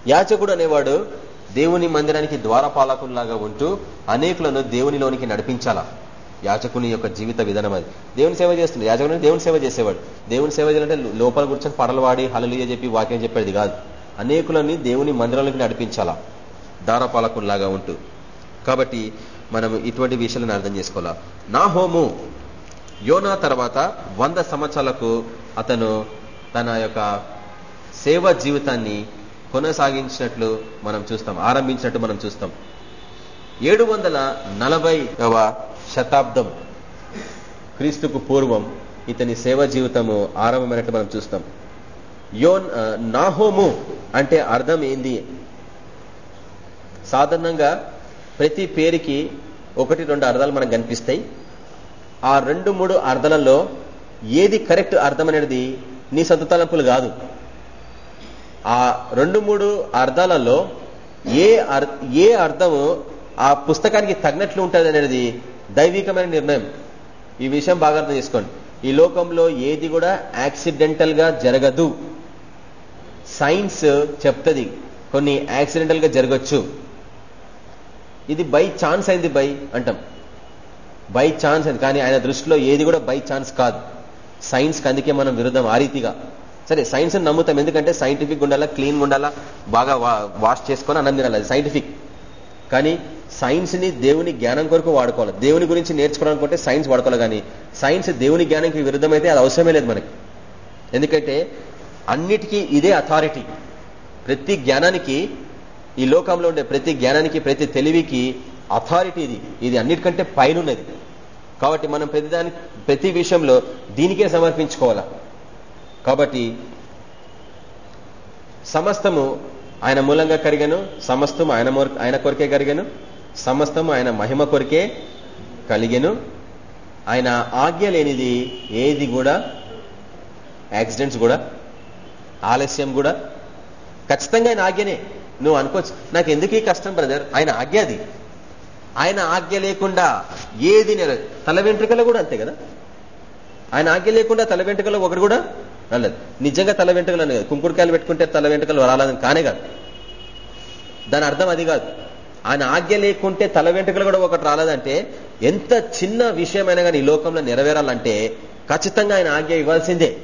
యాచకుడు అనేవాడు దేవుని మందిరానికి ద్వారపాలకుల్లాగా ఉంటూ అనేకులను దేవునిలోనికి నడిపించాలా? యాచకుని యొక్క జీవిత విధానం అది. దేవుని సేవ చేస్తుంది. యాచకుని దేవుని సేవ చేసేవాడు. దేవుని సేవ చేయాలంటే లోపల కూర్చొని పడలు వాడి హలలుయ చెప్పి వాక్యం చెప్పేది కాదు. అనేకులని దేవుని మందిరంలోకి నడిపించాలా? దారపాలకుల్లాగా ఉంటూ. కాబట్టి మనం ఇటువంటి విషయాలను అర్థం చేసుకోవాలా? నా హోము. యోనా తర్వాత వంద సంవత్సరాలకు అతను తన యొక్క సేవ జీవితాన్ని కొనసాగించినట్లు మనం చూస్తాం ఆరంభించినట్టు మనం చూస్తాం. ఏడు వందల నలభైవ శతాబ్దం క్రీస్తుకు పూర్వం ఇతని సేవ జీవితము ఆరంభమైనట్టు మనం చూస్తాం. యోన్ నాహోము అంటే అర్థం ఏంది? సాధారణంగా ప్రతి పేరుకి ఒకటి రెండు అర్థాలు మనకు కనిపిస్తాయి. ఆ రెండు మూడు అర్థాలలో ఏది కరెక్ట్ అర్థం అనేది నీ సొంత తలంపులు కాదు. ఆ రెండు మూడు అర్థాలలో ఏ ఏ అర్థము ఆ పుస్తకానికి తగినట్లు ఉంటుంది అనేది దైవికమైన నిర్ణయం. ఈ విషయం బాగా అర్థం చేసుకోండి. ఈ లోకంలో ఏది కూడా యాక్సిడెంటల్గా జరగదు. సైన్స్ చెప్తుంది కొన్ని యాక్సిడెంటల్గా జరగచ్చు. ఇది బై ఛాన్స్ అయింది బై అంటాం. బై ఛాన్స్ అయింది కానీ ఆయన దృష్టిలో ఏది కూడా బై ఛాన్స్ కాదు. సైన్స్ అందుకే మనం విరుద్ధం ఆ రీతిగా. సరే సైన్స్ నమ్ముతాం. ఎందుకంటే సైంటిఫిక్ ఉండాలా క్లీన్ ఉండాలా బాగా వాష్ చేసుకొని అన్నం తినాలి. సైంటిఫిక్ కానీ సైన్స్ని దేవుని జ్ఞానం కొరకు వాడుకోవాలి. దేవుని గురించి నేర్చుకోవాలనుకుంటే సైన్స్ వాడుకోవాలి. కానీ సైన్స్ దేవుని జ్ఞానానికి విరుద్ధమైతే అది అవసరమే లేదు మనకి. ఎందుకంటే అన్నిటికీ ఇదే అథారిటీ ప్రతి జ్ఞానానికి ఈ లోకంలో ఉండే ప్రతి జ్ఞానానికి ప్రతి తెలివికి అథారిటీ ఇది. ఇది అన్నిటికంటే పైనున్నది. కాబట్టి మనం ప్రతిదాని ప్రతి విషయంలో దీనికే సమర్పించుకోవాలా? కాబట్టి సమస్తము ఆయన మూలంగా కరిగాను సమస్తము ఆయన ఆయన కొరికే కరిగాను సమస్తము ఆయన మహిమ కొరికే కలిగాను. ఆయన ఆజ్ఞ లేనిది ఏది కూడా యాక్సిడెంట్స్ కూడా ఆలస్యం కూడా ఖచ్చితంగా ఆయన ఆజ్ఞనే. నువ్వు అనుకోవచ్చు నాకు ఎందుకు ఈ కష్టం బ్రదర్? ఆయన ఆజ్ఞ అది. ఆయన ఆజ్ఞ లేకుండా ఏది తల వెంట్రుకలు కూడా అంతే కదా? ఆయన ఆజ్ఞ లేకుండా తల వెంట్రుకలు ఒకరు కూడా రాలేదు నిజంగా తల వెంట్రుకలు కాదు. కుంకుడుకాయలు పెట్టుకుంటే తల వెంట్రుకలు రాలేదని కానే కాదు. దాని అర్థం అది కాదు. ఆయన ఆజ్ఞ లేకుంటే తల వెంట్రుకలు కూడా ఒకటి రాలేదంటే ఎంత చిన్న విషయమైనా కానీ ఈ లోకంలో నెరవేరాలంటే ఖచ్చితంగా ఆయన ఆజ్ఞ ఇవ్వాల్సిందే.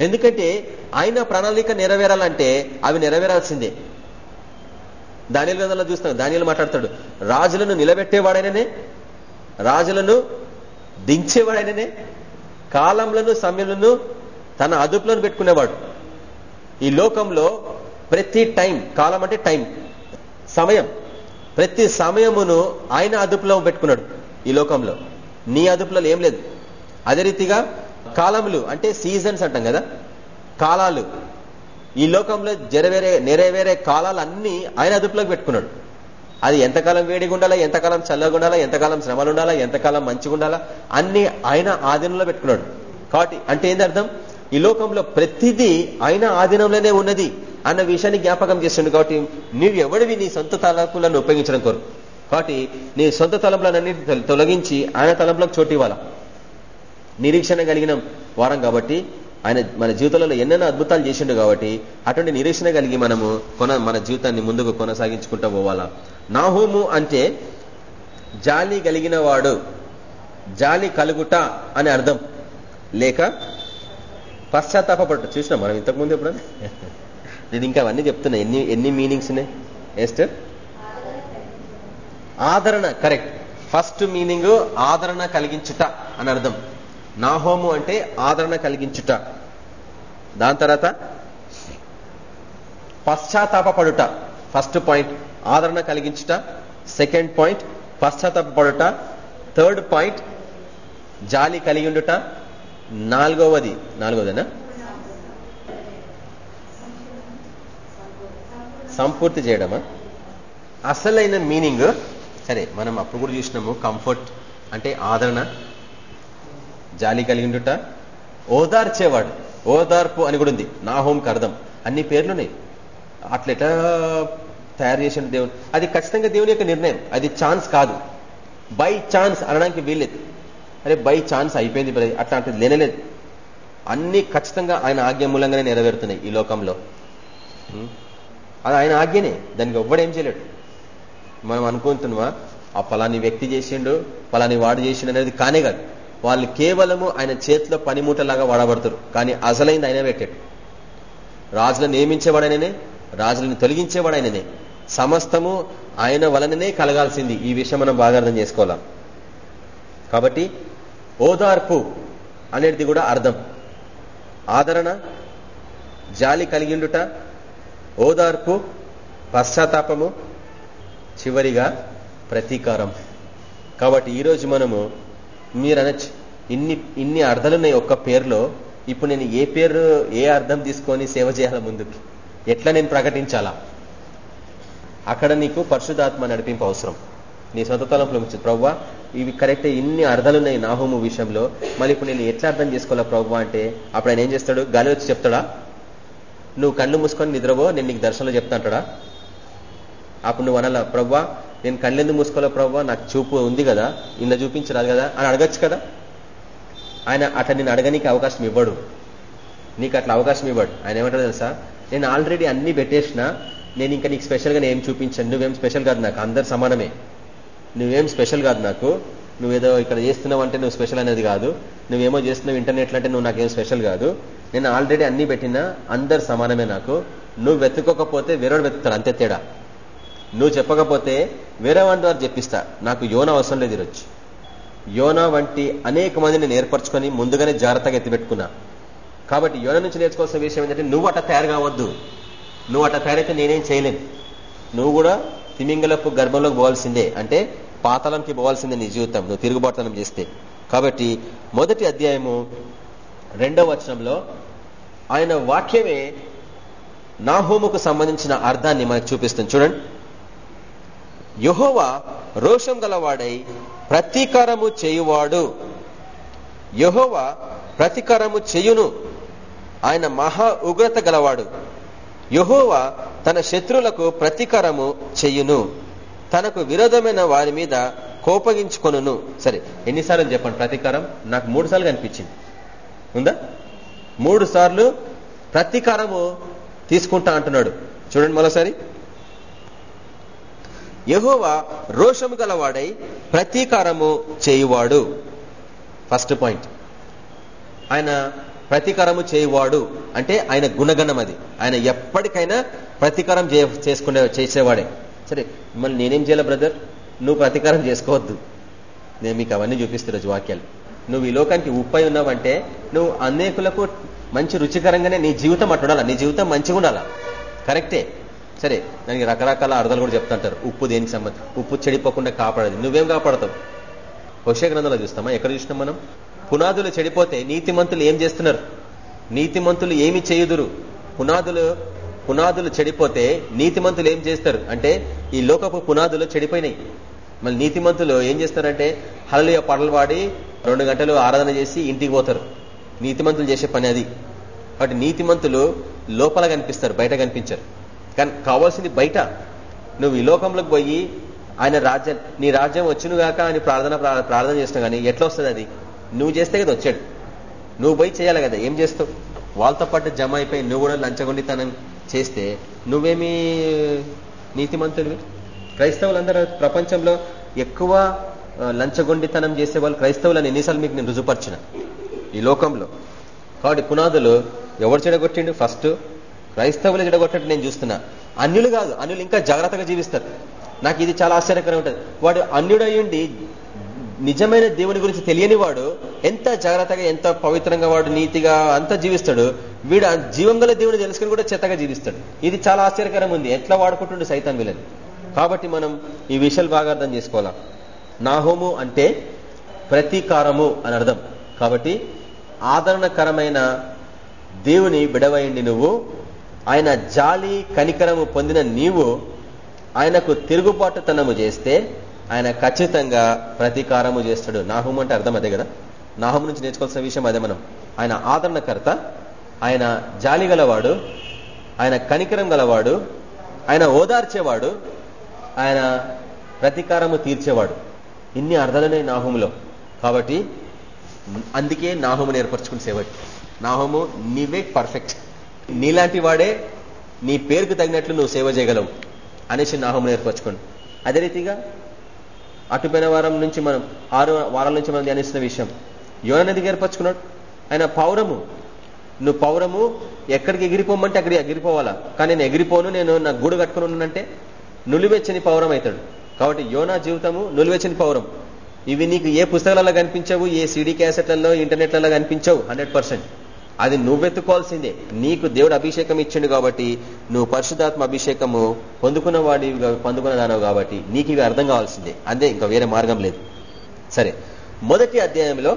ఎందుకంటే ఆయన ప్రణాళిక నెరవేరాలంటే అవి నెరవేరాల్సిందే. దానిల గ్రంథంలో చూస్తాం. దానిలు మాట్లాడతాడు. రాజులను నిలబెట్టేవాడైననే రాజులను దించేవాడైననే కాలంలోను సమయంలోను తన అదుపులోను పెట్టుకునేవాడు. ఈ లోకంలో ప్రతి టైం కాలం అంటే టైం సమయం ప్రతి సమయమును ఆయన అదుపులో పెట్టుకున్నాడు ఈ లోకంలో. నీ అదుపులో ఏం లేదు. అదే రీతిగా కాలములు అంటే సీజన్స్ అంటాం కదా కాలాలు. ఈ లోకంలో జరవేరే నెరవేరే కాలాలు అన్ని ఆయన అదుపులోకి పెట్టుకున్నాడు. అది ఎంతకాలం వేడిగా ఉండాలా ఎంతకాలం చల్లగా ఉండాలా ఎంతకాలం శ్రమలు ఉండాలా ఎంతకాలం మంచిగా ఉండాలా అన్ని ఆయన ఆధీనంలో పెట్టుకున్నాడు. కాబట్టి అంటే ఏంది అర్థం? ఈ లోకంలో ప్రతిదీ ఆయన ఆధీనంలోనే ఉన్నది అన్న విషయాన్ని జ్ఞాపకం చేస్తుండే కాబట్టి నీవు ఎవడివి నీ సొంత తలపులను ఉపయోగించడం కోరు కాబట్టి నీ సొంత తలంపులన్నీ తొలగించి ఆయన తలంపులకు చోటు ఇవ్వాలా? నిరీక్షణ కలిగిన వారం కాబట్టి ఆయన మన జీవితంలో ఎన్నెన్నో అద్భుతాలు చేసిండు కాబట్టి అటువంటి నిరీక్షణ కలిగి మనము కొన మన జీవితాన్ని ముందుకు కొనసాగించుకుంటూ పోవాలా. నాహోము అంటే జాలి కలిగిన వాడు జాలి కలుగుట అని అర్థం. లేక పశ్చాత్తాపడు చూసినా మనం ఇంతకుముందు ఎప్పుడు నేను ఇంకా అవన్నీ చెప్తున్నా. ఎన్ని ఎన్ని మీనింగ్స్ ఉన్నాయి? ఎస్టర్ ఆదరణ కరెక్ట్ ఫస్ట్ మీనింగ్ ఆదరణ కలిగించుట అని అర్థం. నాహోము అంటే ఆదరణ కలిగించుట. దాని తర్వాత పశ్చాత్తాపడుట ఫస్ట్ పాయింట్ ఆదరణ కలిగించుట. సెకండ్ పాయింట్ పశ్చాత్తాపడుట థర్డ్ పాయింట్ జాలి కలిగి ఉండుట నాలుగవది నాలుగవదేనా? సంపూర్తి చేయడమా? అసలైన మీనింగ్ సరే మనం అప్పుడు కూడా చూసినాము కంఫర్ట్ అంటే ఆదరణ. జాలి కలిగిండుట? ఓదార్చేవాడు. ఓదార్పు అని కూడా ఉంది. నా హోంకి అర్థం. అన్ని పేర్లున్నాయి. అట్లా ఎట్లా తయారు చేసిన దేవుడు? అది ఖచ్చితంగా దేవుని యొక్క నిర్ణయం. అది ఛాన్స్ కాదు. బై ఛాన్స్ అనడానికి వీల్లేదు. అరే బై ఛాన్స్ అయిపోయింది బ్రదర్. అట్లాంటిది లేనలేదు. అన్ని ఖచ్చితంగా ఆయన ఆజ్ఞ మూలంగానే నెరవేరుతున్నాయి ఈ లోకంలో. అది ఆయన ఆజ్ఞనే. దానికి ఎవ్వడేం చేయలేడు. మనం అనుకుంటున్నామా? ఆ పలాని వ్యక్తి చేసిండు ఫలాని వాడు చేసిండు అనేది కానే కాదు. వాళ్ళు కేవలము ఆయన చేతిలో పనిమూటలాగా వాడబడతారు. కానీ అసలైంది ఆయన పెట్టాడు రాజులను నియమించేవాడైననే రాజులను తొలగించేవాడైననే. సమస్తము ఆయన వలననే కలగాల్సింది. ఈ విషయం మనం బాగా అర్థం చేసుకోవాలా? కాబట్టి ఓదార్పు అనేది కూడా అర్థం. ఆదరణ జాలి కలిగిండుట ఓదార్పు పశ్చాత్తాపము చివరిగా ప్రతీకారం. కాబట్టి ఈరోజు మనము మీరు అనొచ్చు ఇన్ని ఇన్ని అర్థాలున్నాయి ఒక్క పేరులో. ఇప్పుడు నేను ఏ పేరు ఏ అర్థం తీసుకొని సేవ చేయాలా ముందుకి? ఎట్లా నేను ప్రకటించాలా? అక్కడ నీకు పరిశుధాత్మ నడిపింపు అవసరం. నీ సొంత తలంపులో వచ్చింది ప్రవ్వా ఇవి కరెక్ట్ ఇన్ని అర్థాలున్నాయి నాహోము విషయంలో. మళ్ళీ ఇప్పుడు నేను ఎట్లా అర్థం చేసుకోవాలా ప్రవ్వా అంటే అప్పుడు ఆయన ఏం చేస్తాడు? గాలి వచ్చి చెప్తాడా? నువ్వు కళ్ళు మూసుకొని నిద్రవో నేను నీకు దర్శనంలో చెప్తా అంటాడా? అప్పుడు నువ్వు అనాలా? ప్రవ్వా నేను కళ్ళెందుకు మూసుకోవాలో ప్రవ్వా నాకు చూపు ఉంది కదా. ఇంత చూపించరాదు కదా? అని అడగచ్చు కదా. ఆయన అట్లా నేను అడగనికి అవకాశం ఇవ్వడు. నీకు అట్లా అవకాశం ఇవ్వడు. ఆయన ఏమంటారు తెలుసా? నేను ఆల్రెడీ అన్ని పెట్టేసిన నేను ఇంకా నీకు స్పెషల్గా నేను ఏం చూపించాను. నువ్వేం స్పెషల్ కాదు నాకు. అందరు సమానమే. నువ్వేం స్పెషల్ కాదు నాకు. నువ్వేదో ఇక్కడ చేస్తున్నావు అంటే నువ్వు స్పెషల్ అనేది కాదు. నువ్వేమో చేస్తున్నావు ఇంటర్నెట్లో అంటే నువ్వు నాకేం స్పెషల్ కాదు. నేను ఆల్రెడీ అన్ని పెట్టినా అందరు సమానమే నాకు. నువ్వు వెతుక్కోకపోతే వేరేవాడు వెతుకుతాడు. అంతే తేడా. నువ్వు చెప్పకపోతే వేరే వంటి వారు చెప్పిస్తా. నాకు యోన అవసరం లేదు ఈరోజు. యోన వంటి అనేక మంది నేను ఏర్పరచుకొని ముందుగానే జాగ్రత్తగా ఎత్తిపెట్టుకున్నా కాబట్టి యోన నుంచి నేర్చుకోవాల్సిన విషయం ఏంటంటే నువ్వు అట్ట తయారు కావద్దు. నువ్వు అట్ట తయారైతే నేనేం చేయలేను. నువ్వు కూడా తిమింగలపు గర్భంలోకి పోవాల్సిందే. అంటే పాతాళంకి పోవాల్సిందే నీ జీవితం. నువ్వు తిరుగుబాటుతనం చేస్తే. కాబట్టి మొదటి అధ్యాయము రెండవ వచనంలో ఆయన వాక్యమే నాహోముకు సంబంధించిన అర్థాన్ని మనకు చూపిస్తుంది. చూడండి. యహోవా రోషం గలవాడై ప్రతీకారము చేయువాడు. యహోవా ప్రతీకారము చేయును. ఆయన మహా ఉగ్రత గలవాడు. యహోవా తన శత్రువులకు ప్రతీకారము చెయ్యును తనకు విరోధమైన వారి మీద కోపగించుకొనును. సరే ఎన్నిసార్లు చెప్పండి ప్రతీకారం? నాకు మూడు సార్లు కనిపించింది. ఉందా? మూడు సార్లు ప్రతీకారము తీసుకుంటా అంటున్నాడు. చూడండి మరోసారి. యహోవా రోషము గలవాడై ప్రతీకారము చేయువాడు. ఫస్ట్ పాయింట్ ఆయన ప్రతీకారము చేయువాడు అంటే ఆయన గుణగణం అది. ఆయన ఎప్పటికైనా ప్రతీకారం చేసుకునే చేసేవాడే. సరే మళ్ళీ నేనేం చేయాలి బ్రదర్? నువ్వు ప్రతీకారం చేసుకోవద్దు. నేను మీకు అవన్నీ చూపిస్తూ రోజు వాక్యాలు. నువ్వు ఈ లోకానికి ఉప్పై ఉన్నావంటే నువ్వు అనేకులకు మంచి రుచికరంగానే నీ జీవితం అట్టుండాలా నీ జీవితం మంచిగా ఉండాలా? కరెక్టే సరే దానికి రకరకాల అర్థాలు కూడా చెప్తుంటారు. ఉప్పు దేనికి సంబంధం? ఉప్పు చెడిపోకుండా కాపాడదు. నువ్వేం కాపాడతావు? హుషే గ్రంథంలో చూస్తామా? ఎక్కడ చూసినాం మనం? పునాదులు చెడిపోతే నీతిమంతులు ఏం చేస్తున్నారు? నీతిమంతులు ఏమి చేయుదురు? పునాదులు పునాదులు చెడిపోతే నీతిమంతులు ఏం చేస్తారు? అంటే ఈ లోకపు పునాదులు చెడిపోయినాయి. మళ్ళీ నీతిమంతులు ఏం చేస్తారంటే హలలియ పడలు వాడి రెండు గంటలు ఆరాధన చేసి ఇంటికి పోతారు. నీతిమంతులు చేసే పని అది. కాబట్టి నీతిమంతులు లోపల కనిపిస్తారు బయట కనిపించారు. కానీ కావాల్సింది బయట. నువ్వు ఈ లోకంలోకి పోయి ఆయన రాజ్యం నీ రాజ్యం వచ్చునుగాక అని ప్రార్థన ప్రార్థన చేసినా కానీ ఎట్లా వస్తుంది అది? నువ్వు చేస్తే కదా వచ్చాడు. నువ్వు పోయి చేయాలి కదా ఏం చేస్తావు? వాళ్ళతో పాటు జమ అయిపోయి నువ్వు కూడా లంచగొండితనం చేస్తే నువ్వేమి నీతిమంతుడివి? క్రైస్తవులందరూ ప్రపంచంలో ఎక్కువ లంచగొండితనం చేసే వాళ్ళు క్రైస్తవులని ఎన్నిసార్లు మీకు నేను రుజుపరిచిన ఈ లోకంలో. కాబట్టి పునాదులు ఎవరు చెడగొట్టిండు? ఫస్ట్ క్రైస్తవులు చెడగొట్టట్టు నేను చూస్తున్నా. అన్యులు కాదు అన్యులు ఇంకా జాగ్రత్తగా జీవిస్తారు. నాకు ఇది చాలా ఆశ్చర్యకరం ఉంటుంది. వాడు అన్యుడయ్యుండి నిజమైన దేవుని గురించి తెలియని వాడు ఎంత జాగ్రత్తగా ఎంత పవిత్రంగా వాడు నీతిగా అంతా జీవిస్తాడు. వీడు జీవంగల దేవుని తెలుసుకుని కూడా చెత్తగా జీవిస్తాడు. ఇది చాలా ఆశ్చర్యకరం ఉంది. ఎట్లా వాడుకుంటుండే సైతం వీళ్ళని? కాబట్టి మనం ఈ విషయాలు బాగా అర్థం చేసుకోవాలా? నాహోము అంటే ప్రతీకారము అని అర్థం. కాబట్టి ఆదరణకరమైన దేవుని విడవయండి నువ్వు ఆయన జాలి కనికరము పొందిన నీవు ఆయనకు తిరుగుబాటుతనము చేస్తే ఆయన ఖచ్చితంగా ప్రతీకారము చేస్తాడు. నాహం అంటే అర్థం అదే కదా? నాహం నుంచి నేర్చుకోవాల్సిన విషయం అదే మనం. ఆయన ఆదరణకర్త ఆయన జాలి గలవాడు ఆయన కనికరం గలవాడు ఆయన ఓదార్చేవాడు ఆయన ప్రతీకారము తీర్చేవాడు. ఇన్ని అర్థాలున్నాయి నాహములో. కాబట్టి అందుకే నాహమును ఏర్పరచుకుని సేవకి. నాహము నీవే పర్ఫెక్ట్. నీలాంటి వాడే నీ పేరుకు తగినట్లు నువ్వు సేవ చేయగలవు అనేసి నాహం ఏర్పరచుకోండి. అదే రీతిగా అటుపోయిన వారం నుంచి మనం ఆరు వారాల నుంచి మనం ధ్యానిస్తున్న విషయం. యోననదికి ఏర్పరచుకున్నాడు. ఆయన పౌరము. నువ్వు పౌరము ఎక్కడికి ఎగిరిపోమంటే అక్కడికి ఎగిరిపోవాలా? కానీ నేను ఎగిరిపోను నేను నా గూడు కట్టుకుని ఉన్నానంటే నులివెచ్చని పౌరం అవుతాడు. కాబట్టి యోనా జీవితము నులివెచ్చని పౌరం. ఇవి నీకు ఏ పుస్తకాలలో కనిపించవు ఏ సిడీ క్యాసెట్లలో ఇంటర్నెట్లలో కనిపించవు హండ్రెడ్ అది నువ్వెత్తుకోవాల్సిందే. నీకు దేవుడు అభిషేకం ఇచ్చిండు కాబట్టి నువ్వు పరిశుధాత్మ అభిషేకము పొందుకున్న వాడి పొందుకున్న దానవు కాబట్టి నీకు ఇవి అర్థం కావాల్సిందే. అంతే ఇంకా వేరే మార్గం లేదు. సరే మొదటి అధ్యాయంలో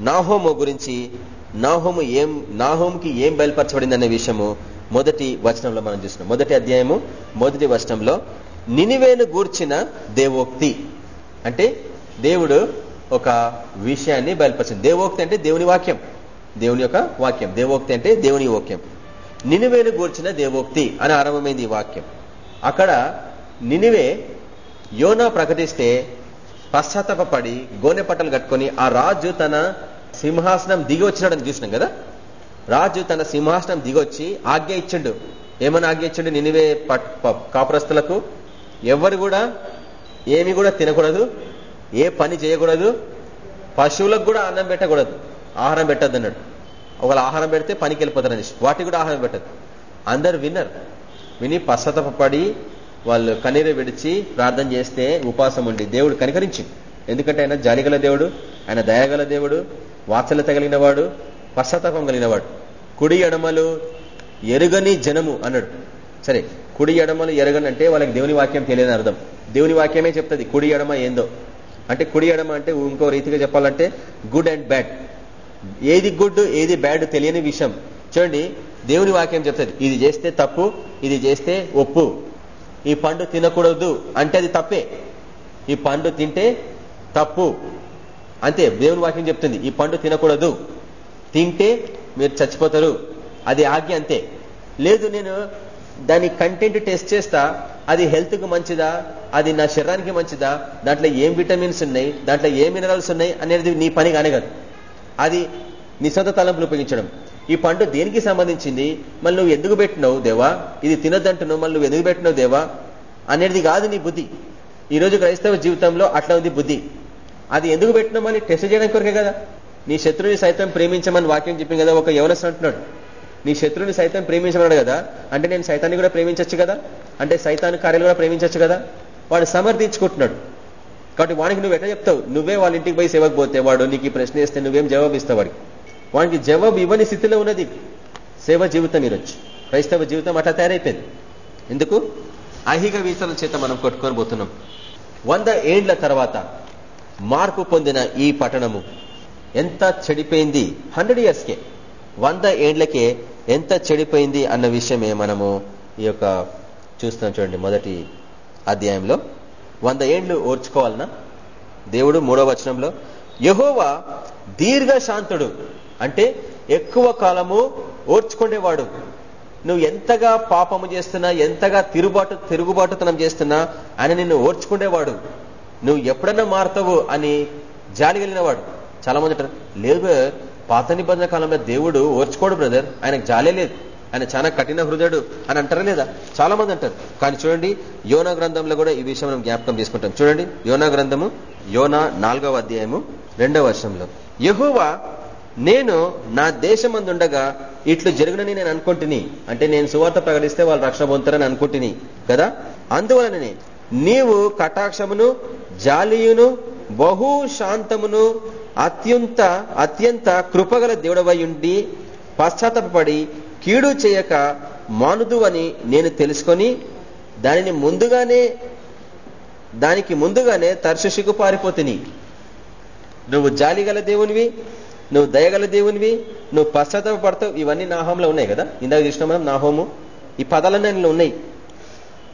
నాహోము గురించి నాహోము ఏం నాహోముకి ఏం బయలుపరచబడింది అనే విషయము మొదటి వచనంలో మనం చూస్తున్నాం. మొదటి అధ్యాయము మొదటి వచనంలో నినివేను గూర్చిన దేవోక్తి. అంటే దేవుడు ఒక విషయాన్ని బయలుపరిచింది దేవోక్తి అంటే దేవుని వాక్యం. దేవుని యొక్క వాక్యం. దేవోక్తి అంటే దేవుని వాక్యం. నినివేను గూర్చిన దేవోక్తి అని ఆరంభమైంది ఈ వాక్యం. అక్కడ నినివే యోనా ప్రకటిస్తే పశ్చాత్తాపడి గోనె పట్టలు కట్టుకొని ఆ రాజు తన సింహాసనం దిగి వచ్చినాడని చూసినాం కదా? రాజు తన సింహాసనం దిగొచ్చి ఆజ్ఞ ఇచ్చిండు. ఏమని ఆజ్ఞ ఇచ్చిండు? నినివే కాపురస్తులకు ఎవరు కూడా ఏమి కూడా తినకూడదు ఏ పని చేయకూడదు పశువులకు కూడా అన్నం పెట్టకూడదు. ఆహారం పెట్టద్దు అన్నాడు. ఒకవేళ ఆహారం పెడితే పనికి వెళ్ళిపోతారు అనేసి. వాటికి కూడా ఆహారం పెట్టదు అందరు విన్నర్. విని పశ్చాత్తపడి వాళ్ళు కన్నీరు విడిచి ప్రార్థన చేస్తే ఉపాసం ఉండి దేవుడు కనికరించి ఎందుకంటే ఆయన జాలిగల దేవుడు ఆయన దయగల దేవుడు వాత్సల్యత కలిగిన వాడు పశ్చాత్తాపం కలిగిన వాడు. కుడి ఎడమలు ఎరుగని జనము అన్నాడు. సరే కుడి ఎడమలు ఎరగని అంటే వాళ్ళకి దేవుని వాక్యం తెలియని అర్థం. దేవుని వాక్యమే చెప్తుంది కుడి ఎడమ ఏందో. అంటే కుడి ఎడమ అంటే ఇంకో రీతిగా చెప్పాలంటే గుడ్ అండ్ బ్యాడ్ ఏది గుడ్ ఏది బ్యాడ్ తెలియని విషయం. చూడండి దేవుని వాక్యం చెప్తుంది ఇది చేస్తే తప్పు ఇది చేస్తే ఒప్పు. ఈ పండు తినకూడదు అంటే అది తప్పే. ఈ పండు తింటే తప్పు. అంతే దేవుని వాక్యం చెప్తుంది ఈ పండు తినకూడదు. తింటే మీరు చచ్చిపోతారు. అది ఆజ్ఞ అంతే. లేదు నేను దాని కంటెంట్ టెస్ట్ చేస్తా అది హెల్త్కు మంచిదా అది నా శరీరానికి మంచిదా దాంట్లో ఏం విటమిన్స్ ఉన్నాయి దాంట్లో ఏ మినరల్స్ ఉన్నాయి అనేది నీ పని కానే కాదు. అది నీ సొంత తలంపులు ఉపయోగించడం. ఈ పండు దేనికి సంబంధించింది? మళ్ళీ నువ్వు ఎందుకు పెట్టినావు దేవా? ఇది తినద్దంటున్నావు మళ్ళీ నువ్వు ఎందుకు పెట్టినావు దేవా? అనేది కాదు నీ బుద్ధి. ఈరోజు క్రైస్తవ జీవితంలో అట్లా ఉంది బుద్ధి. అది ఎందుకు పెట్టినామని టెస్ట్ చేయడం కొరకే కదా. నీ శత్రువుని సైతం ప్రేమించమని వాక్యం చెప్పింది కదా ఒక యవనస్ అంటున్నాడు. నీ శత్రువుని సైతం ప్రేమించమన్నాడు కదా? అంటే నేను సైతాన్ని కూడా ప్రేమించచ్చు కదా? అంటే సైతాన్ని కార్యాలు కూడా ప్రేమించచ్చు కదా? వాడు సమర్థించుకుంటున్నాడు. కాబట్టి వానికి నువ్వు ఎట్లా చెప్తావు? నువ్వే వాళ్ళ ఇంటికి పోయి సేవకు పోతే వాడు నీకు ఈ ప్రశ్న వేస్తే నువ్వేం జవాబు ఇస్తావు వాడికి? వానికి జవాబు ఇవ్వని స్థితిలో ఉన్నది. సేవ జీవితం ఈరోజు. క్రైస్తవ జీవితం అట్లా తయారైపోయింది. ఎందుకు? ఐహిక వీసాల చేత మనం కొట్టుకొని పోతున్నాం. వంద ఏండ్ల తర్వాత మార్పు పొందిన ఈ పట్టణము ఎంత చెడిపోయింది? హండ్రెడ్ ఇయర్స్కే. వంద ఏండ్లకే ఎంత చెడిపోయింది అన్న విషయమే మనము ఈ యొక్క చూస్తున్నాం చూడండి మొదటి అధ్యాయంలో. వంద ఏండ్లు ఓర్చుకోవాలనా? దేవుడు మూడో వచనంలో యహోవా దీర్ఘశాంతుడు అంటే ఎక్కువ కాలము ఓర్చుకునేవాడు. నువ్వు ఎంతగా పాపము చేస్తున్నా ఎంతగా తిరుగుబాటు తిరుగుబాటుతనం చేస్తున్నా ఆయన నిన్ను ఓర్చుకునేవాడు. నువ్వు ఎప్పుడన్నా మారుతావు అని జాలి వాడు చాలా మంది అంటారు లేదు పాత నిబంధన కాలంలో దేవుడు ఓర్చుకోడు బ్రదర్ ఆయనకు జాలే లేదు. ఆయన చాలా కఠిన హృదయుడు అని అంటారా లేదా? చాలా మంది అంటారు. కానీ చూడండి యోనా గ్రంథంలో కూడా ఈ విషయం మనం జ్ఞాపకం చేసుకుంటాం. చూడండి యోనా గ్రంథము యోనా నాలుగవ అధ్యాయము రెండవ వర్షంలో యహోవా నేను నా దేశమందుండగా ఇట్లు జరుగునని నేను అనుకుంటుని. అంటే నేను సువార్త ప్రకటిస్తే వాళ్ళు రక్షణ పొందుతారని అనుకుంటుని కదా? అందువలననే నీవు కటాక్షమును జాలియును బహు శాంతమును అత్యంత అత్యంత కృపగల దేవుడవై ఉండి పశ్చాత్తపడి కీడు చేయక మానుదు అని నేను తెలుసుకొని దానిని ముందుగానే దానికి ముందుగానే తర్శిషుకు పారిపోతుని. నువ్వు జాలిగల దేవునివి నువ్వు దయగల దేవునివి నువ్వు పశ్చాత్తాపడతావు ఇవన్నీ నాహంలో ఉన్నాయి కదా? ఇందాక చూసిన మనం నాహోము ఈ పదాలన్నీ ఉన్నాయి.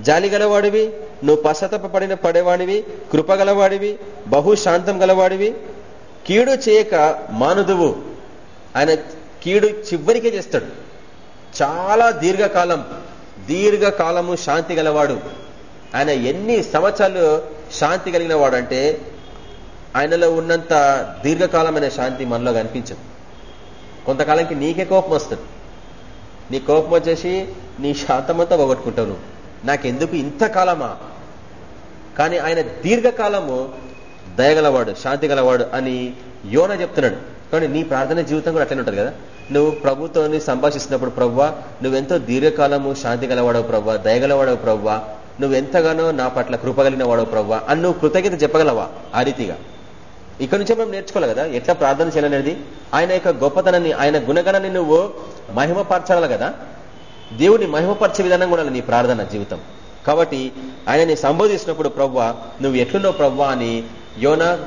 జాలి గలవాడివి నువ్వు పశ్చాత్తప పడిన పడేవాడివి కృపగలవాడివి బహుశాంతం గలవాడివి. కీడు చేయక మానుదువు. ఆయన కీడు చివరికే చేస్తాడు. చాలా దీర్ఘకాలం దీర్ఘకాలము శాంతి గలవాడు. ఆయన ఎన్ని సంవత్సరాలు శాంతి కలిగిన వాడంటే ఆయనలో ఉన్నంత దీర్ఘకాలమైన శాంతి మనలో కనిపించదు. కొంతకాలానికి నీకే కోపం వస్తుంది. నీ కోపం వచ్చేసి నీ శాంతమంతా పోగొట్టుకుంటావు నువ్వు. నాకెందుకు ఇంతకాలమా కానీ ఆయన దీర్ఘకాలము దయగలవాడు శాంతి గలవాడు అని యోన చెప్తున్నాడు. కానీ నీ ప్రార్థన జీవితం కూడా అట్లనే ఉంటుంది కదా. నువ్వు ప్రభుత్వాన్ని సంభాషిస్తున్నప్పుడు ప్రవ్వా నువ్వెంతో దీర్ఘకాలము శాంతి గలవాడవు ప్రవ్వా దయగలవాడవు ప్రవ్వా నువ్వెంతగానో నా పట్ల కృపగలిగిన వాడవు ప్రవ్వా అని నువ్వు కృతజ్ఞత చెప్పగలవా? ఆ రీతిగా. ఇక్కడ నుంచే మనం నేర్చుకోవాలి కదా ఎట్లా ప్రార్థన చేయాలనేది? ఆయన యొక్క గొప్పతనాన్ని ఆయన గుణగణాన్ని నువ్వు మహిమపరచాలి కదా. దేవుని మహిమపరిచే విధానం కూడా నీ ప్రార్థన జీవితం. కాబట్టి ఆయనని సంబోధిస్తున్నప్పుడు ప్రవ్వ నువ్వు ఎట్లున్నావు ప్రవ్వ అని యోన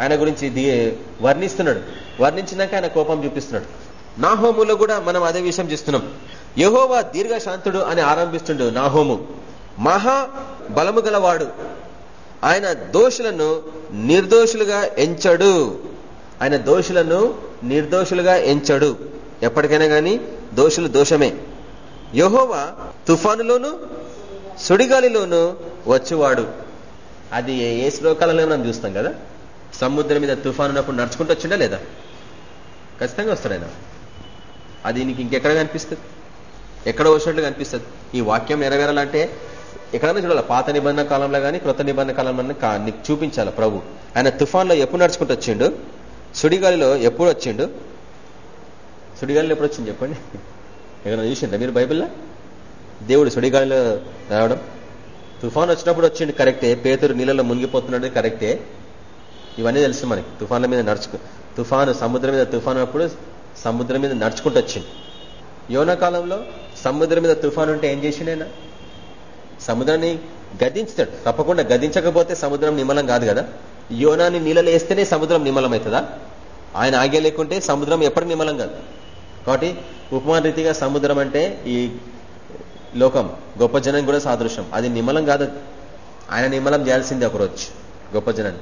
ఆయన గురించి వర్ణిస్తున్నాడు. వర్ణించినాక ఆయన కోపం చూపిస్తున్నాడు. నాహోములో కూడా మనం అదే విషయం చూస్తున్నాం. యహోవా దీర్ఘశాంతుడు అని ఆరంభిస్తుండు నాహోము. మహా బలము గలవాడు. ఆయన దోషులను నిర్దోషులుగా ఎంచడు. ఆయన దోషులను నిర్దోషులుగా ఎంచడు. ఎప్పటికైనా కానీ దోషులు దోషమే. యహోవా తుఫానులోను సుడిగాలిలోను వచ్చువాడు. అది ఏ శ్లోకాలలో మనం చూస్తాం కదా? సముద్రం మీద తుఫాను ఉన్నప్పుడు నడుచుకుంటూ వచ్చిండా లేదా? ఖచ్చితంగా వస్తాడు ఆయన. అది నీకు ఇంకెక్కడ కనిపిస్తుంది ఎక్కడ వచ్చినట్లు కనిపిస్తుంది. ఈ వాక్యం నెరవేరాలంటే ఎక్కడైనా చూడాలి? పాత నిబంధన కాలంలో కానీ కృత నిబంధన కాలంలో నీకు చూపించాలి ప్రభు? ఆయన తుఫాన్లో ఎప్పుడు నడుచుకుంటూ వచ్చిండు? సుడిగాలిలో ఎప్పుడు వచ్చిండు? సుడిగాలిలో ఎప్పుడు వచ్చింది చెప్పండి? ఎక్కడ చూసిండ మీరు బైబిల్లో? దేవుడు సుడిగాలిలో రావడం? తుఫాన్ వచ్చినప్పుడు వచ్చిండు కరెక్టే. పేతురు నీళ్ళలో మునిగిపోతున్నాడు కరెక్టే. ఇవన్నీ తెలుసు మనకి. తుఫాన్ల మీద నడుచుకు తుఫాను సముద్రం మీద తుఫాన్ అప్పుడు సముద్రం మీద నడుచుకుంటూ వచ్చింది. యోన కాలంలో సముద్రం మీద తుఫాన్ ఉంటే ఏం చేసిండైనా? సముద్రాన్ని గదించుతాడు తప్పకుండా గదించకపోతే సముద్రం నిమ్మలం కాదు కదా? యోనాన్ని నీళ్ళలో వేస్తేనే సముద్రం నిమ్మలం అవుతుందా? ఆయన ఆగే లేకుంటే సముద్రం ఎప్పటి నిమ్మలం కాదు. కాబట్టి ఉపమాన రీతిగా సముద్రం అంటే ఈ లోకం గొప్ప జనం కూడా సాదృశ్యం. అది నిమలం కాదు. ఆయన నిమలం చేయాల్సిందే ఒకరోజు. గొప్ప జనాన్ని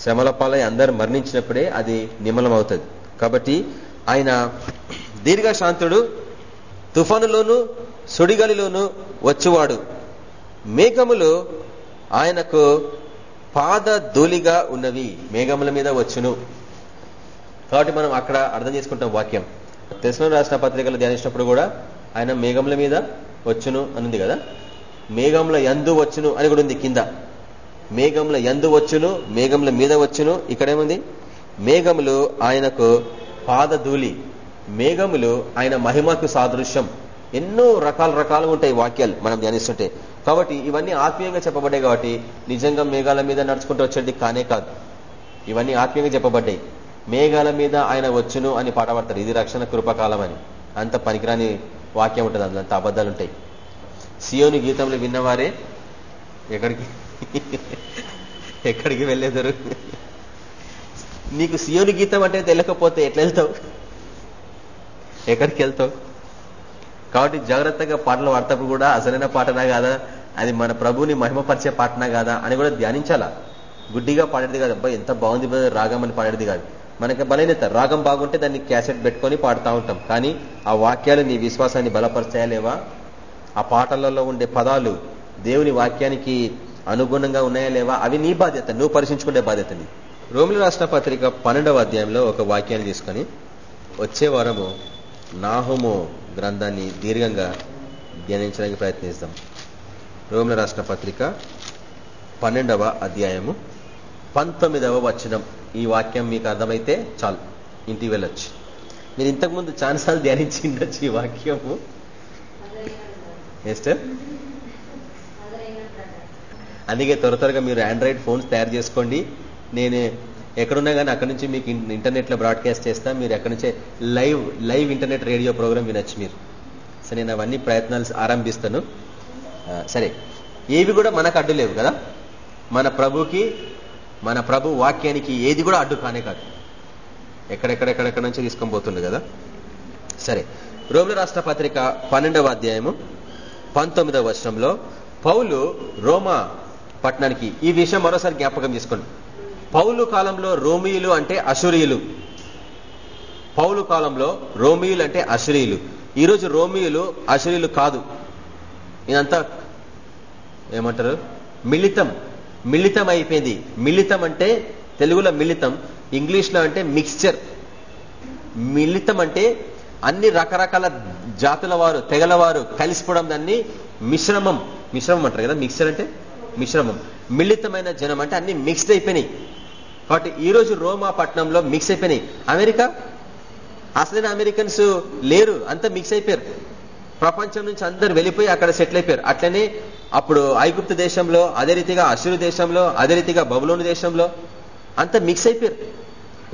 శ్రమల పాలై అందరు మరణించినప్పుడే అది నిమలం అవుతుంది కాబట్టి ఆయన దీర్ఘశాంతుడు తుఫానులోను సుడిగలిలోను వచ్చువాడు. మేఘములు ఆయనకు పాద ధూళిగా ఉన్నవి. మేఘముల మీద వచ్చును. కాబట్టి మనం అక్కడ అర్థం చేసుకుంటాం వాక్యం. తెసిన రాసిన పత్రికలు ధ్యానించినప్పుడు కూడా ఆయన మేఘముల మీద వచ్చును అనుంది కదా? మేఘంల ఎందు వచ్చును అని కూడా ఉంది కింద. మేఘంల ఎందు వచ్చును మేఘంల మీద వచ్చును ఇక్కడేముంది? మేఘములు ఆయనకు పాదధూళి. మేఘములు ఆయన మహిమకు సాదృశ్యం. ఎన్నో రకాల రకాలు ఉంటాయి వాక్యాలు మనం ధ్యానిస్తుంటే. కాబట్టి ఇవన్నీ ఆత్మీయంగా చెప్పబడ్డాయి కాబట్టి నిజంగా మేఘాల మీద నడుచుకుంటూ వచ్చేది కానే కాదు. ఇవన్నీ ఆత్మీయంగా చెప్పబడ్డాయి. మేఘాల మీద ఆయన వచ్చును అని పాట పడతారు. ఇది రక్షణ కృపకాలం అని. అంత పనికిరాని వాక్యం ఉంటుంది అందులో అంత అబద్ధాలు ఉంటాయి. సియోని గీతంలో విన్నవారే ఎక్కడికి ఎక్కడికి వెళ్ళేదారు నీకు సియోని గీతం అంటే తెలియకపోతే ఎట్లా వెళ్తావు? ఎక్కడికి వెళ్తావు? కాబట్టి జాగ్రత్తగా పాటలు పాడతప్పుడు కూడా అసలైన పాటనా కాదా? అది మన ప్రభుని మహిమపరిచే పాటనా కాదా? అని కూడా ధ్యానించాలా? గుడ్డిగా పాడేది కాదు. అబ్బాయి ఎంత బాగుంది రాగం అని పాడేది కాదు. మనకి బలహీనత రాగం బాగుంటే దాన్ని క్యాసెట్ పెట్టుకొని పాడుతూ ఉంటాం. కానీ ఆ వాక్యాలు నీ విశ్వాసాన్ని బలపరిచాయా లేవా ఆ పాటలలో ఉండే పదాలు దేవుని వాక్యానికి అనుగుణంగా ఉన్నాయా లేవా? అవి నీ బాధ్యత నువ్వు పరిశీలించుకునే బాధ్యత నీ రోమిల రాష్ట్ర పత్రిక పన్నెండవ అధ్యాయంలో ఒక వాక్యాన్ని తీసుకొని వచ్చే వారము నాహోమో గ్రంథాన్ని దీర్ఘంగా ధ్యానించడానికి ప్రయత్నిస్తాం. రోమిల రాష్ట్ర పత్రిక పన్నెండవ అధ్యాయము పంతొమ్మిదవ వచనం. ఈ వాక్యం మీకు అర్థమైతే చాలు. ఇంటికి వెళ్ళొచ్చు. మీరు ఇంతకుముందు చాలాసార్లు ధ్యానించి ఉండొచ్చు ఈ వాక్యము. ఎస్టర్ అందుకే త్వర త్వరగా మీరు ఆండ్రాయిడ్ ఫోన్స్ తయారు చేసుకోండి. నేను ఎక్కడున్నా కానీ అక్కడి నుంచి మీకు ఇంటర్నెట్లో బ్రాడ్కాస్ట్ చేస్తా. మీరు ఎక్కడి నుంచే live live internet radio programme వినొచ్చు మీరు. సరే నేను అవన్నీ ప్రయత్నాలు ఆరంభిస్తాను. సరే. ఏవి కూడా మనకు అడ్డు లేవు కదా? మన ప్రభుకి మన ప్రభు వాక్యానికి ఏది కూడా అడ్డు కానే కాదు. ఎక్కడెక్కడెక్కడెక్కడ నుంచి తీసుకొని పోతుండే కదా? సరే. రోమిల రాష్ట్ర పత్రిక పన్నెండవ అధ్యాయము పంతొమ్మిదవ వర్షంలో పౌలు రోమా పట్టణానికి ఈ విషయం మరోసారి జ్ఞాపకం చేసుకోండి. పౌలు కాలంలో రోమియులు అంటే అశురీయులు. పౌలు కాలంలో రోమియులు అంటే అశురీయులు. ఈరోజు రోమియులు అశురీయులు కాదు. ఇదంతా ఏమంటారు? మిళితం. మిళితం అయిపోయింది. మిళితం అంటే తెలుగులో మిళితం ఇంగ్లీష్లో అంటే మిక్స్చర్. మిళితం అంటే అన్ని రకరకాల జాతుల వారు తెగల వారు కలిసిపోవడం దాన్ని మిశ్రమం. మిశ్రమం అంటారు కదా మిక్సర్ అంటే మిశ్రమం. మిళితమైన జనం అంటే అన్ని మిక్స్డ్ అయిపోయినాయి. కాబట్టి ఈ రోజు రోమా పట్టణంలో మిక్స్ అయిపోయినాయి. అమెరికా? అసలైన అమెరికన్స్ లేరు అంతా మిక్స్ అయిపోయారు. ప్రపంచం నుంచి అందరు వెళ్ళిపోయి అక్కడ సెటిల్ అయిపోయారు. అట్లనే అప్పుడు ఐగుప్తు దేశంలో అదే రీతిగా అసురు దేశంలో అదే రీతిగా బబులోని దేశంలో అంత మిక్స్ అయిపోయారు.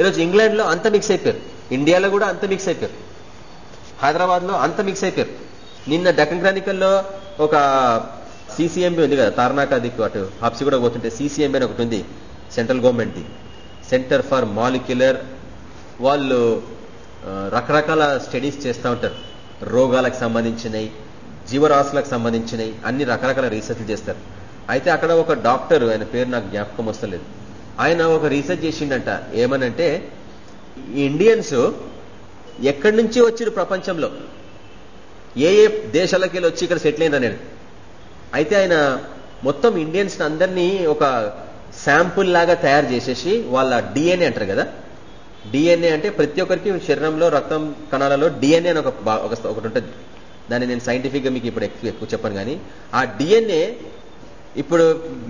ఈరోజు ఇంగ్లాండ్లో అంత మిక్స్ అయిపోయారు. ఇండియాలో కూడా అంత మిక్స్ అయిపోయారు. హైదరాబాద్లో అంత మిక్స్ అయిపోయారు. నిన్న డకన్ క్రానికల్లో ఒక సీసీఎంబీ ఉంది కదా తార్నాక దిక్కు అటు హబ్సి కూడా పోతుంటే సీసీఎంబీ అని ఒకటి ఉంది central government centre for molecular వాళ్ళు రకరకాల స్టడీస్ చేస్తూ ఉంటారు. రోగాలకు సంబంధించినవి జీవరాశులకు సంబంధించినవి అన్ని రకరకాల రీసెర్చ్ చేస్తారు. అయితే అక్కడ ఒక డాక్టర్ ఆయన పేరు నాకు జ్ఞాపకం వస్తలేదు. ఆయన ఒక రీసెర్చ్ చేసిండంట. ఏమనంటే ఇండియన్స్ ఎక్కడి నుంచి వచ్చిరు ప్రపంచంలో? ఏ ఏ దేశాలకి వెళ్ళి వచ్చి ఇక్కడ సెటిల్ అయింది అనేది? అయితే ఆయన మొత్తం ఇండియన్స్ అందరినీ ఒక శాంపుల్ లాగా తయారు చేసేసి వాళ్ళ డిఎన్ఏ అంటారు కదా? డిఎన్ఏ అంటే ప్రతి ఒక్కరికి శరీరంలో రక్తం కణాలలో డిఎన్ఏ అని ఒక ఒకటి ఉంటుంది. దాన్ని నేను సైంటిఫిక్గా మీకు ఇప్పుడు ఎక్కువ ఎక్కువ చెప్పను కానీ ఆ డిఎన్ఏ ఇప్పుడు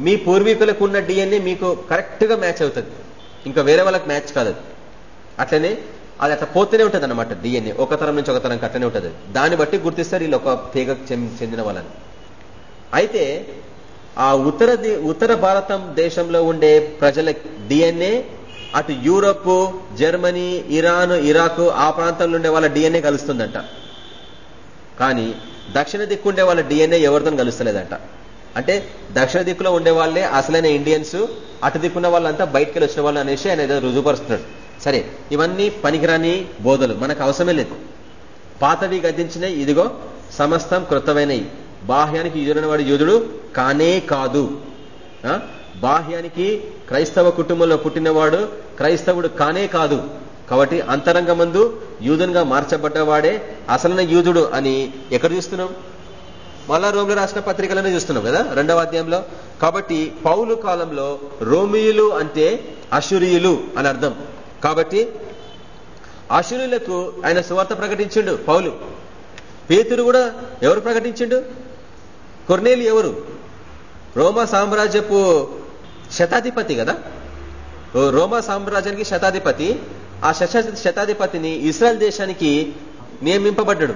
మీ పూర్వీకులకు ఉన్న డిఎన్ఏ మీకు కరెక్ట్గా మ్యాచ్ అవుతుంది. ఇంకా వేరే వాళ్ళకి మ్యాచ్ కాదు అట్లనే అది అట్లా పోతూనే ఉంటుంది అనమాట డిఎన్ఏ ఒక తరం నుంచి ఒక తరం అట్లనే ఉంటుంది. దాన్ని బట్టి గుర్తిస్తారు వీళ్ళు ఒక తీగ చెందిన వాళ్ళని. అయితే ఆ ఉత్తర ఉత్తర భారతం దేశంలో ఉండే ప్రజల డిఎన్ఏ అటు యూరప్ జర్మనీ ఇరాన్ ఇరాక్ ఆ ప్రాంతంలో ఉండే వాళ్ళ డిఎన్ఏ కలుస్తుందంట. కానీ దక్షిణ దిక్కు ఉండే వాళ్ళ డిఎన్ఏ ఎవరితో కలుస్తలేదంట. అంటే దక్షిణ దిక్కులో ఉండే వాళ్ళే అసలైన ఇండియన్స్ అటు దిక్కున్న వాళ్ళంతా బయటకు వచ్చిన వాళ్ళు అనేసి ఆయన ఏదో రుజువుపరుస్తున్నాడు. సరే ఇవన్నీ పనికిరాని బోధలు మనకు అవసరమే లేదు. పాతవి గద్దించినవి ఇదిగో సమస్తం కృతమైనవి బాహ్యానికి యూదుడైన వాడు యూదుడు కానే కాదు. బాహ్యానికి క్రైస్తవ కుటుంబంలో పుట్టినవాడు క్రైస్తవుడు కానే కాదు. కాబట్టి అంతరంగమందు యూదునిగా మార్చబడ్డవాడే అసలైన యూదుడు అని ఎక్కడ చూస్తున్నాం? మళ్ళా రోమిలు రాసిన పత్రికలను చూస్తున్నాం కదా రెండవ అధ్యాయంలో. కాబట్టి పౌలు కాలంలో రోమియులు అంటే అశురియులు అని అర్థం. కాబట్టి అశురులకు ఆయన సువార్త ప్రకటించిండు పౌలు. పేతురు కూడా ఎవరు ప్రకటించిండు? కొర్నేలు ఎవరు? రోమా సామ్రాజ్యపు శతాధిపతి కదా? రోమా సామ్రాజ్యానికి శతాధిపతి. ఆ శతాధిపతిని ఇస్రాయల్ దేశానికి నియమింపబడ్డాడు.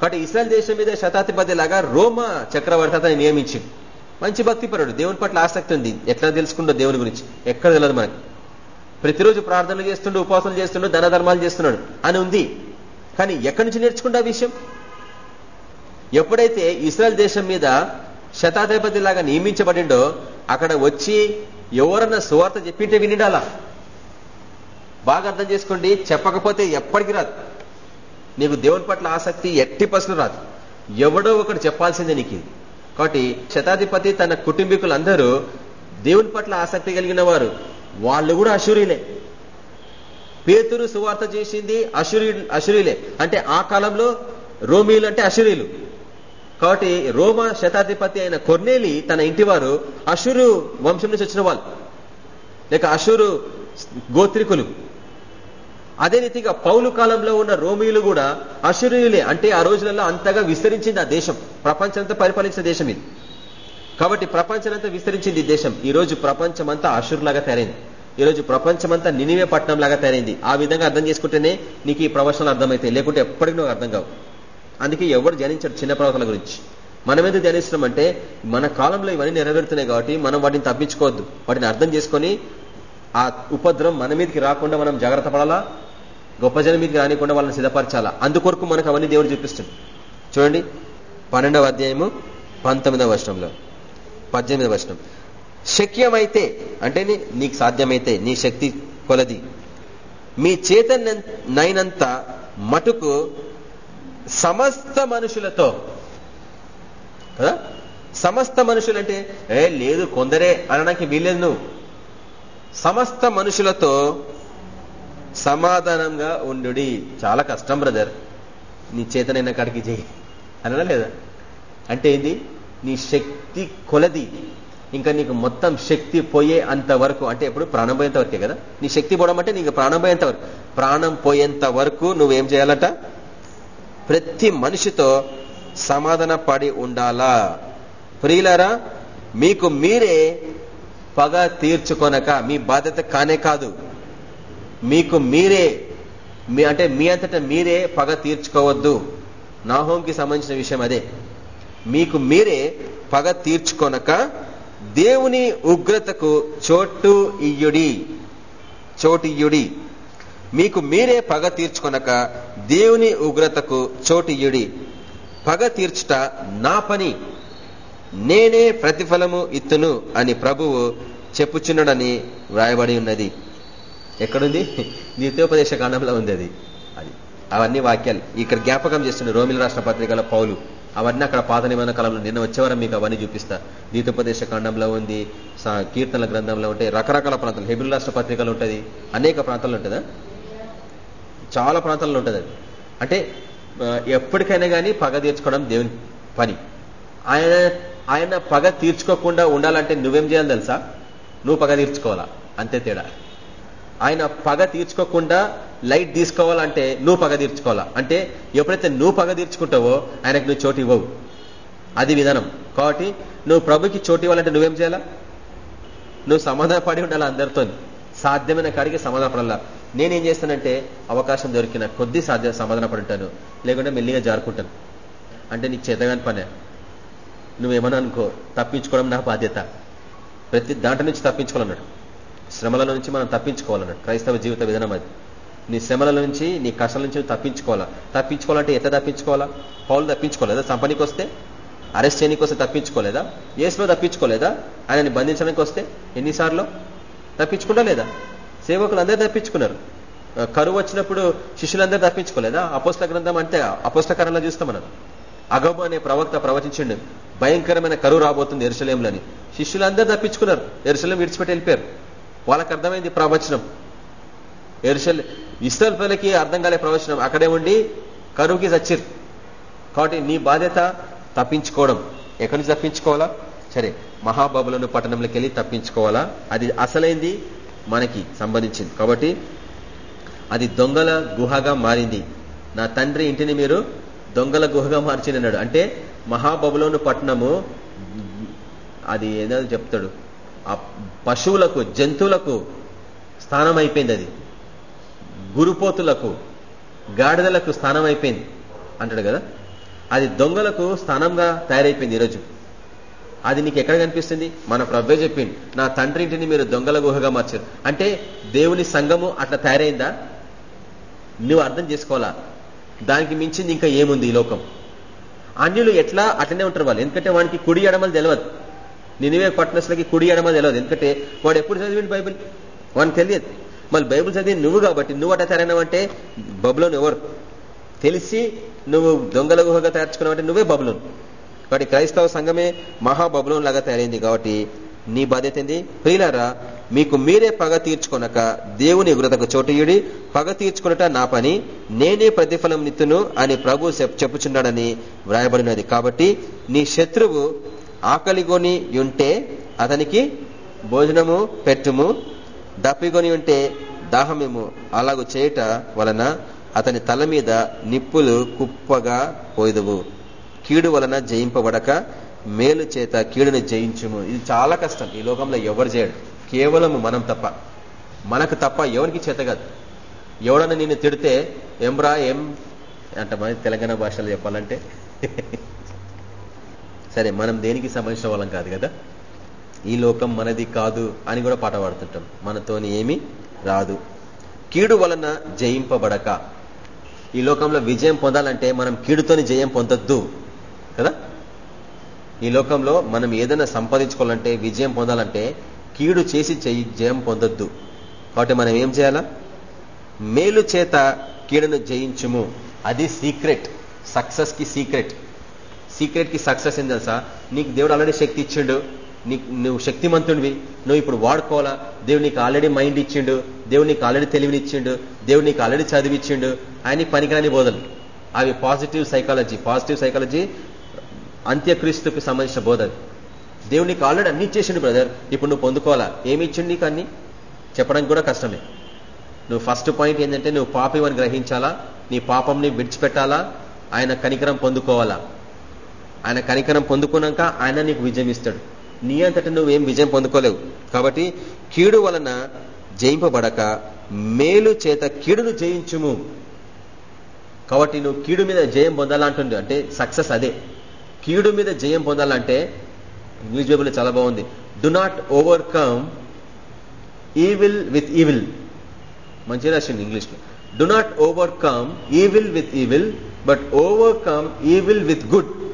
కాబట్టి ఇస్రాయల్ దేశం మీద శతాధిపతి లాగా రోమా చక్రవర్తి అతని నియమించింది మంచి భక్తిపరుడు దేవుని పట్ల ఆసక్తి ఉంది. ఎట్లా తెలుసుకుంటో దేవుని గురించి? ఎక్కడ తెలియదు మనకి. ప్రతిరోజు ప్రార్థనలు చేస్తుండు ఉపాసనలు చేస్తుండు ధన ధర్మాలు చేస్తున్నాడు అని ఉంది. కానీ ఎక్కడి నుంచి నేర్చుకుంటా విషయం? ఎప్పుడైతే ఇస్రాయల్ దేశం మీద శతాధిపతి లాగా నియమించబడిండో అక్కడ వచ్చి ఎవరన్నా సువార్త చెప్పింటే వినిడాలా? బాగా అర్థం చేసుకోండి. చెప్పకపోతే ఎప్పటికి రాదు. నీకు దేవుని పట్ల ఆసక్తి ఎట్టి పసులు రాదు. ఎవడో ఒకటి చెప్పాల్సిందే నీకు. కాబట్టి శతాధిపతి తన కుటుంబీకులందరూ దేవుని పట్ల ఆసక్తి కలిగిన వారు. వాళ్ళు కూడా అశురీలే. పేతురు సువార్త చేసింది అశురి అశురీలే. అంటే ఆ కాలంలో రోమీలు అంటే అశురీలు. కాబట్టి రోమ శతాధిపతి అయిన కొర్నేలి తన ఇంటి వారు అశురు వంశం నుంచి వచ్చిన వాళ్ళు. లేక అశురు గోత్రికులు. అదే రీతిగా పౌలు కాలంలో ఉన్న రోమియులు కూడా అశురీయులే అంటే ఆ రోజులలో అంతగా విస్తరించింది ఆ దేశం. ప్రపంచంతో పరిపాలించిన దేశం ఇది. కాబట్టి ప్రపంచమంతా విస్తరించింది దేశం. ఈ రోజు ప్రపంచమంతా అశురులాగా తయారైంది. ఈ రోజు ప్రపంచమంతా నినివే పట్టణం లాగా తయారైంది. ఆ విధంగా అర్థం చేసుకుంటేనే నీకు ఈ ప్రవచనాలు అర్థమవుతాయి లేకుంటే ఎప్పటికీ నువ్వు అర్థం కావు. అందుకే ఎవరు ధ్యానించారు చిన్న ప్రవచనాల గురించి. మనం ఎందుకు ధ్యానిస్తున్నామంటే మన కాలంలో ఇవన్నీ నెరవేరుతున్నాయి కాబట్టి మనం వాటిని తప్పించుకోవద్దు. వాటిని అర్థం చేసుకొని ఆ ఉపద్రవం మన మీదకి రాకుండా మనం జాగ్రత్త పడాలా? గొప్ప జనం మీదకి రానికుండా వాళ్ళని సిద్ధపరచాలా? అందుకొరకు మనకు అవన్నీ దేవుడు చూపిస్తుంది చూడండి పన్నెండవ అధ్యాయము పంతొమ్మిదవ వర్షంలో పద్దెనిమిదవ వర్షం శక్యమైతే అంటే నీకు సాధ్యమైతే నీ శక్తి కొలది. మీ చేత నైనంత మటుకు సమస్త మనుషులతో కదా? సమస్త మనుషులంటే ఏ లేదు కొందరే అనడానికి వీలేదు నువ్వు సమస్త మనుషులతో సమాధానంగా ఉండు చాలా కష్టం బ్రదర్. నీ చేతనైన కాడికి చేయి. అనడా లేదా? అంటే ఏంది? నీ శక్తి కొలది. ఇంకా నీకు మొత్తం శక్తి పోయే అంత వరకు అంటే ఎప్పుడు? ప్రాణం పోయేంత వరకే కదా? నీ శక్తి పోవడం అంటే నీకు ప్రాణం పోయేంత వరకు. ప్రాణం పోయేంత వరకు నువ్వేం చేయాలట? ప్రతి మనిషితో సమాధాన పడి ఉండాలా? ప్రియులరా మీకు మీరే పగ తీర్చుకొనక మీ బాధ్యత కానే కాదు. మీకు మీరే మీ అంటే మీ అంతటా మీరే పగ తీర్చుకోవద్దు. నాహోంకి సంబంధించిన విషయం అదే. మీకు మీరే పగ తీర్చుకొనక దేవుని ఉగ్రతకు చోటు ఇయ్యుడి. చోటియ్యుడి మీకు మీరే పగ తీర్చుకొనక దేవుని ఉగ్రతకు చోటియ్యుడి పగ తీర్చుట నా పని. నేనే ప్రతిఫలము ఇత్తును అని ప్రభువు చెప్పుచున్నాడని వ్రాయబడి ఉన్నది. ఎక్కడుంది? నిత్యోపదేశ కాండంలో ఉంది అది. అది. అవన్నీ వాక్యాలు. ఇక్కడ జ్ఞాపకం చేస్తుండే రోమిల రాష్ట్ర పత్రికల పౌలు అవన్నీ అక్కడ పాత నిబంధన కాలంలో నిన్న వచ్చేవారం మీకు అవన్నీ చూపిస్తా. నీతోపదేశ కాండంలో ఉంది కీర్తనల గ్రంథంలో ఉంటాయి రకరకాల ప్రాంతాలు. హెబిల్ రాష్ట్ర పత్రికలు ఉంటుంది. అనేక ప్రాంతాల్లో ఉంటుందా? చాలా ప్రాంతాల్లో ఉంటుంది అది. అంటే ఎప్పటికైనా కానీ పగ తీర్చుకోవడం దేవుని పని. ఆయన ఆయన పగ తీర్చుకోకుండా ఉండాలంటే నువ్వేం చేయాలి తెలుసా? నువ్వు పగ తీర్చుకోవాలా? అంతే తేడా. ఆయన పగ తీర్చుకోకుండా లైట్ తీసుకోవాలంటే నువ్వు పగ తీర్చుకోవాలా? అంటే ఎప్పుడైతే నువ్వు పగ తీర్చుకుంటావో ఆయనకు నువ్వు చోటు ఇవ్వవు. అది విధానం. కాబట్టి నువ్వు ప్రభుకి చోటు ఇవ్వాలంటే నువ్వేం చేయాలా? నువ్వు సమాధాన పడి ఉండాలి అందరితో? సాధ్యమైన కాడికి సమాధాన పడాలా నేనేం చేస్తానంటే అవకాశం దొరికిన కొద్ది సాధ్య సమాధాన పడి ఉంటాను. లేకుంటే మెల్లిగా జారుకుంటాను. అంటే నీకు చేతగాని పనే. నువ్వేమన్నా అనుకో తప్పించుకోవడం నా బాధ్యత. ప్రతి దాంట్లో నుంచి తప్పించుకోవాలన్నాడు. శ్రమల నుంచి మనం తప్పించుకోవాలన్నాడు. క్రైస్తవ జీవిత విధానం అది. నీ శ్రమల నుంచి నీ కష్టాల నుంచి తప్పించుకోవాలా? తప్పించుకోవాలంటే ఎంత తప్పించుకోవాలా? పౌలు తప్పించుకోలేదా? సంపనికి వస్తే? అరెస్ట్ చేయడానికి వస్తే తప్పించుకోలేదా? ఏసులో తప్పించుకోలేదా? ఆయనని బంధించడానికి వస్తే ఎన్నిసార్లు? తప్పించుకుంటా లేదా సేవకులు అందరూ తప్పించుకున్నారు. కరువు వచ్చినప్పుడు శిష్యులందరూ తప్పించుకోలేదా? అపోస్ల గ్రంథం అంటే అపోస్లకరంలో చూస్తాం మనం అగబు అనే ప్రవక్త ప్రవచించండు భయంకరమైన కరువు రాబోతుంది ఎరుసలేంలని శిష్యులందరూ తప్పించుకున్నారు. ఎరుసలేం విడిచిపెట్టి వెళ్ళిపోయారు. వాళ్ళకి అర్థమైంది ప్రవచనం. ఎరుషల్ ఇస్రాయల్ పిల్లలకి అర్థం కాలే ప్రవచనం. అక్కడే ఉండి కరువుకి సచ్చిర్ కాబట్టి నీ బాధ్యత తప్పించుకోవడం. ఎక్కడి నుంచి తప్పించుకోవాలా? సరే మహాబాబులను పట్టణంలోకి వెళ్ళి తప్పించుకోవాలా? అది అసలైంది మనకి సంబంధించింది. కాబట్టి అది దొంగల గుహగా మారింది. నా తండ్రి ఇంటిని మీరు దొంగల గుహగా మార్చినన్నాడు. అంటే మహాబబులోను పట్టణము అది ఏదో చెప్తాడు. ఆ పశువులకు జంతువులకు స్థానం అయిపోయింది అది. గురుపోతులకు గాడిదలకు స్థానం అయిపోయింది అంటాడు కదా? అది దొంగలకు స్థానంగా తయారైపోయింది ఈరోజు. అది నీకు ఎక్కడ కనిపిస్తుంది? మన ప్రభే చెప్పింది నా తండ్రి ఇంటిని మీరు దొంగల గుహగా మార్చారు. అంటే దేవుని సంఘము అట్లా తయారైందా? నువ్వు అర్థం చేసుకోవాలా? దానికి మించింది ఇంకా ఏముంది ఈ లోకం? అన్యులు ఎట్లా అట్లనే ఉంటారు వాళ్ళు. ఎందుకంటే వానికి కుడి ఎడమలు తెలియదు నినివే పట్టణస్లకి కుడి ఎడమలు తెలియదు ఎందుకంటే వాడు ఎప్పుడు చదివింది బైబిల్? వాడిని తెలియదు. మళ్ళీ బైబిల్ చదివి నువ్వు కాబట్టి నువ్వు అట్ట తయారైనావంటే బబులోను ఎవరు? తెలిసి నువ్వు దొంగల గుహగా తయారుచుకున్నావంటే నువ్వే బబులోన్. కాబట్టి క్రైస్తవ సంఘమే మహాబబులోన్ లాగా తయారైంది కాబట్టి నీ బాధ్యత ఏంది? ప్రియులారా మీకు మీరే పగ తీర్చుకొనక దేవుని ఉగ్రతకు చోటుయుడి పగ తీర్చుకున్నట నా పని నేనే ప్రతిఫలం నిత్తును అని ప్రభు చెప్పుచున్నాడని వ్రాయబడినది. కాబట్టి నీ శత్రువు ఆకలిగొని ఉంటే అతనికి భోజనము పెట్టుము దప్పిగొని ఉంటే దాహమేము. అలాగూ చేయట వలన అతని తల మీద నిప్పులు కుప్పగా పోయిదువు. కీడు వలన జయింపబడక మేలు చేత కీడుని జయించుము. ఇది చాలా కష్టం. ఈ లోకంలో ఎవరు చేయడు. కేవలం మనం తప్ప. మనకు తప్ప ఎవరికి చేత కాదు. ఎవడన్నా నిన్ను తిడితే ఎంబ్రా ఏం? అంట తెలంగాణ భాషలో చెప్పాలంటే. సరే మనం దేనికి సంబంధించిన వాళ్ళం కాదు కదా? ఈ లోకం మనది కాదు అని కూడా పాట పాడుతుంటాం. మనతోని ఏమి రాదు. కీడు వలన జయింపబడక. ఈ లోకంలో విజయం పొందాలంటే మనం కీడుతోని జయం పొందొద్దు కదా? ఈ లోకంలో మనం ఏదైనా సంపాదించుకోవాలంటే విజయం పొందాలంటే కీడు చేసి జయం పొందొద్దు. కాబట్టి మనం ఏం చేయాలా? మేలు చేత కీడును జయించుము. అది సీక్రెట్. సక్సెస్కి సీక్రెట్. సీక్రెట్కి సక్సెస్ ఏం తెలుసా? నీకు దేవుడు ఆల్రెడీ శక్తి ఇచ్చిండు. నీకు నువ్వు శక్తిమంతుడివి. నువ్వు ఇప్పుడు వాడుకోవాలా? దేవుడు నీకు ఆల్రెడీ మైండ్ ఇచ్చిండు. దేవుడు నీకు ఆల్రెడీ తెలివినిచ్చిండు. దేవుడు నీకు ఆల్రెడీ చదివిచ్చిండు. ఆయన పనికిరాని బోధలు. అవి పాజిటివ్ సైకాలజీ పాజిటివ్ సైకాలజీ అంత్యక్రీస్తుకి సంబంధించిన బోధ దేవుడు నీకు ఆల్రెడీ అన్ని ఇచ్చేసిండు బ్రదర్ ఇప్పుడు నువ్వు పొందుకోవాలా? ఏమి ఇచ్చిండు నీకు అన్ని? చెప్పడానికి కూడా కష్టమే. నువ్వు ఫస్ట్ పాయింట్ ఏంటంటే నువ్వు పాపం అని గ్రహించాలా? నీ పాపంని విడిచిపెట్టాలా? ఆయన కనికరం పొందుకోవాలా? ఆయన కనికరం పొందుకున్నాక ఆయన నీకు విజయం ఇస్తాడు. నీ అంతటా నువ్వేం విజయం పొందుకోలేవు. కాబట్టి కీడు వలన జయింపబడక మేలు చేత కీడును జయించుము. కాబట్టి నువ్వు కీడు మీద జయం పొందాలంటుండే. అంటే సక్సెస్ అదే. కీడు మీద జయం పొందాలంటే న్యూస్ పేపర్లో చాలా బాగుంది. Do not overcome evil with evil మంచి రాసింది ఇంగ్లీష్లో. Do not overcome evil with evil but overcome evil with good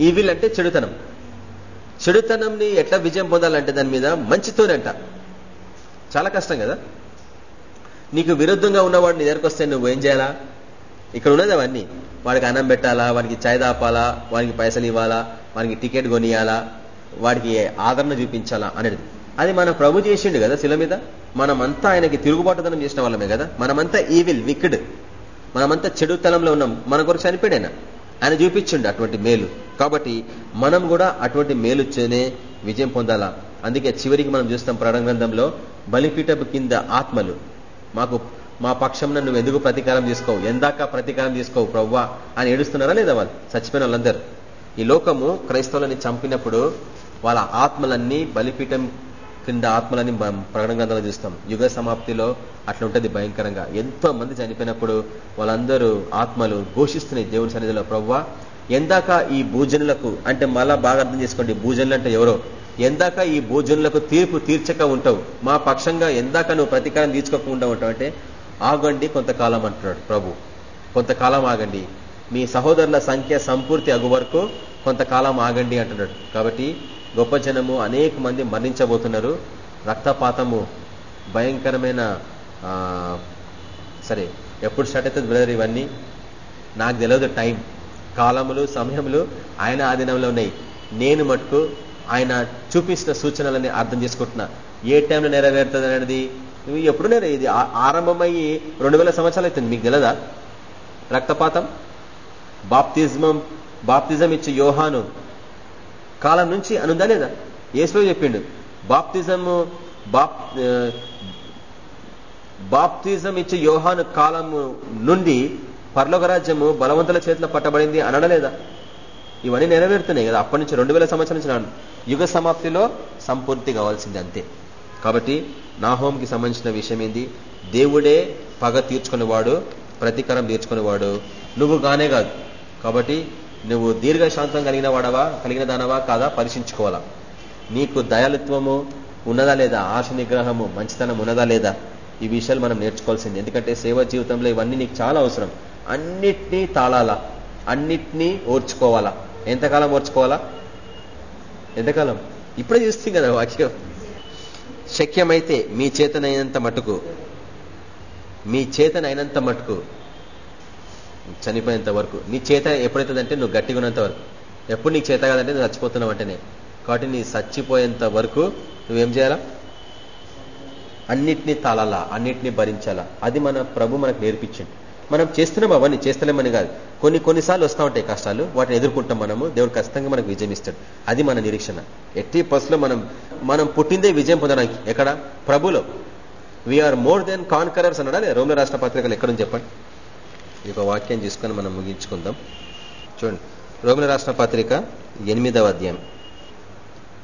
evil అంటే చెడుతనం. చెడుతనంని ఎట్లా విజయం పొందాలంటే దాని మీద మంచితోనంట చాలా కష్టం కదా? నీకు విరుద్ధంగా ఉన్నవాడు నీ దగ్గరకు వస్తే నువ్వు ఏం చేయాలా? ఇక్కడ ఉన్నది అవన్నీ. వాడికి అన్నం పెట్టాలా? వాడికి చాయ్ దాపాలా వాడికి పైసలు ఇవ్వాలా? వాడికి టికెట్ కొనియాలా? వాడికి ఆదరణ చూపించాలా అనేది. అది మన ప్రభు చేసిండు కదా శిల మీద? మనమంతా ఆయనకి తిరుగుబాటుదనం చేసిన వాళ్ళమే కదా? మనమంతా ఈవిల్ విక్డ్ మనమంతా చెడుతనంలో ఉన్నాం. మన కొరకు చనిపోయాడు ఆయన చూపించండి అటువంటి మేలు. కాబట్టి మనం కూడా అటువంటి మేలు చేనే విజయం పొందాలా? అందుకే చివరికి మనం చూస్తాం ప్రాణ గ్రంథంలో బలిపీఠపు కింద ఆత్మలు. మాకు మా పక్షం నువ్వు ఎందుకు ప్రతీకారం తీసుకోవు? ఎందాక ప్రతీకారం తీసుకోవు ప్రవ్వా అని ఏడుస్తున్నారా లేదా వాళ్ళు? చచ్చిపోయిన వాళ్ళందరూ. ఈ లోకము క్రైస్తవులని చంపినప్పుడు వాళ్ళ ఆత్మలన్నీ బలిపీఠం కింద ఆత్మలని ప్రకటన గ్రంథంలో చూస్తాం. యుగ సమాప్తిలో అట్లా ఉంటుంది భయంకరంగా. ఎంతో మంది చనిపోయినప్పుడు వాళ్ళందరూ ఆత్మలు ఘోషిస్తున్నాయి దేవుని సన్నిధిలో. ప్రవ్వా ఎందాక ఈ భూజనులకు అంటే మళ్ళా బాగా అర్థం చేసుకోండి భూజనులు అంటే ఎవరో? ఎందాక ఈ భూజనులకు తీర్పు తీర్చక ఉంటావు. మా పక్షంగా ఎందాక నువ్వు ప్రతీకారం తీర్చుకోకుండా ఉంటావు అంటే ఆగండి కొంతకాలం అంటున్నాడు ప్రభు. కొంతకాలం ఆగండి. మీ సహోదరుల సంఖ్య సంపూర్తి అగు వరకు కొంతకాలం ఆగండి అంటున్నాడు. కాబట్టి గొప్ప జనము అనేక మంది మరణించబోతున్నారు. రక్తపాతము భయంకరమైన సరే ఎప్పుడు స్టార్ట్ అవుతుంది బ్రదర్ ఇవన్నీ? నాకు తెలియదు టైం. కాలములు సమయములు ఆయన ఆధీనంలో ఉన్నాయి. నేను మటుకు ఆయన చూపించిన సూచనలని అర్థం చేసుకుంటున్నా. ఏ టైంలో నెరవేరుతుంది అనేది? ఎప్పుడు నేను ఇది ఆరంభమయ్యి రెండు వేల సంవత్సరాలు అవుతుంది. మీకు తెలదా? రక్తపాతం? బాప్తిజం బాప్తిజం ఇచ్చే యోహాను కాలం నుంచి అనుందా లేదా ఏసులో చెప్పిండు బాప్తిజము బాప్ బాప్తిజం ఇచ్చే యోహాను కాలము నుండి పర్లోక రాజ్యము బలవంతుల చేతిలో పట్టబడింది అనడలేదా ఇవన్నీ నెరవేరుతున్నాయి కదా అప్పటి నుంచి రెండు వేల సంవత్సరం నుంచి యుగ సమాప్తిలో సంపూర్తి కావాల్సింది అంతే. కాబట్టి నాహోంకి సంబంధించిన విషయం ఏంది? దేవుడే పగ తీర్చుకునేవాడు ప్రతీకారం తీర్చుకునేవాడు. నువ్వు గానే కాదు. కాబట్టి నువ్వు దీర్ఘశాంతం కలిగిన వాడవా కలిగిన దానవా కాదా పరీక్షించుకోవాలా? నీకు దయాలుత్వము ఉన్నదా లేదా? ఆశ నిగ్రహము మంచితనం ఉన్నదా లేదా? ఈ విషయాలు మనం నేర్చుకోవాల్సింది. ఎందుకంటే సేవ జీవితంలో ఇవన్నీ నీకు చాలా అవసరం. అన్నిటినీ తాళాలా? అన్నిటినీ ఓర్చుకోవాలా? ఎంతకాలం ఓర్చుకోవాలా? ఎంతకాలం? ఇప్పుడే చూస్తుంది కదా వాక్యం. శక్యమైతే మీ చేతనైనంత మటుకు మీ చేతనైనంత మటుకు చనిపోయేంత వరకు. నీ చేత ఎప్పుడైతుందంటే నువ్వు గట్టిగా ఉన్నంత వరకు. ఎప్పుడు నీకు చేత కాదంటే నువ్వు చచ్చిపోతున్నావు అంటేనే. కాబట్టి నీ చచ్చిపోయేంత వరకు నువ్వేం చేయాలా? అన్నిటినీ తాళాలా అన్నిటినీ భరించాలా. అది మన ప్రభు మనకు నేర్పించింది మనం చేస్తున్నాం అవన్నీ చేస్తలేమని కాదు. కొన్ని కొన్నిసార్లు వస్తూ ఉంటాయి కష్టాలు. వాటిని ఎదుర్కొంటాం మనము. దేవుడు ఖచ్చితంగా మనకు విజయం ఇస్తాడు. అది మన నిరీక్షణ. ఎట్టి పర్స్లో మనం మనం పుట్టిందే విజయం పొందడానికి. ఎక్కడ? ప్రభులో. వీఆర్ మోర్ దెన్ కాన్కరర్స్ అన్నాడా లేదా? రోమిల రాష్ట్ర పత్రికలు ఎక్కడుంది చెప్పండి? ఈ యొక్క వాక్యం తీసుకొని మనం ముగించుకుందాం. చూడండి. రోమిల రాష్ట్ర పత్రిక ఎనిమిదవ అధ్యాయం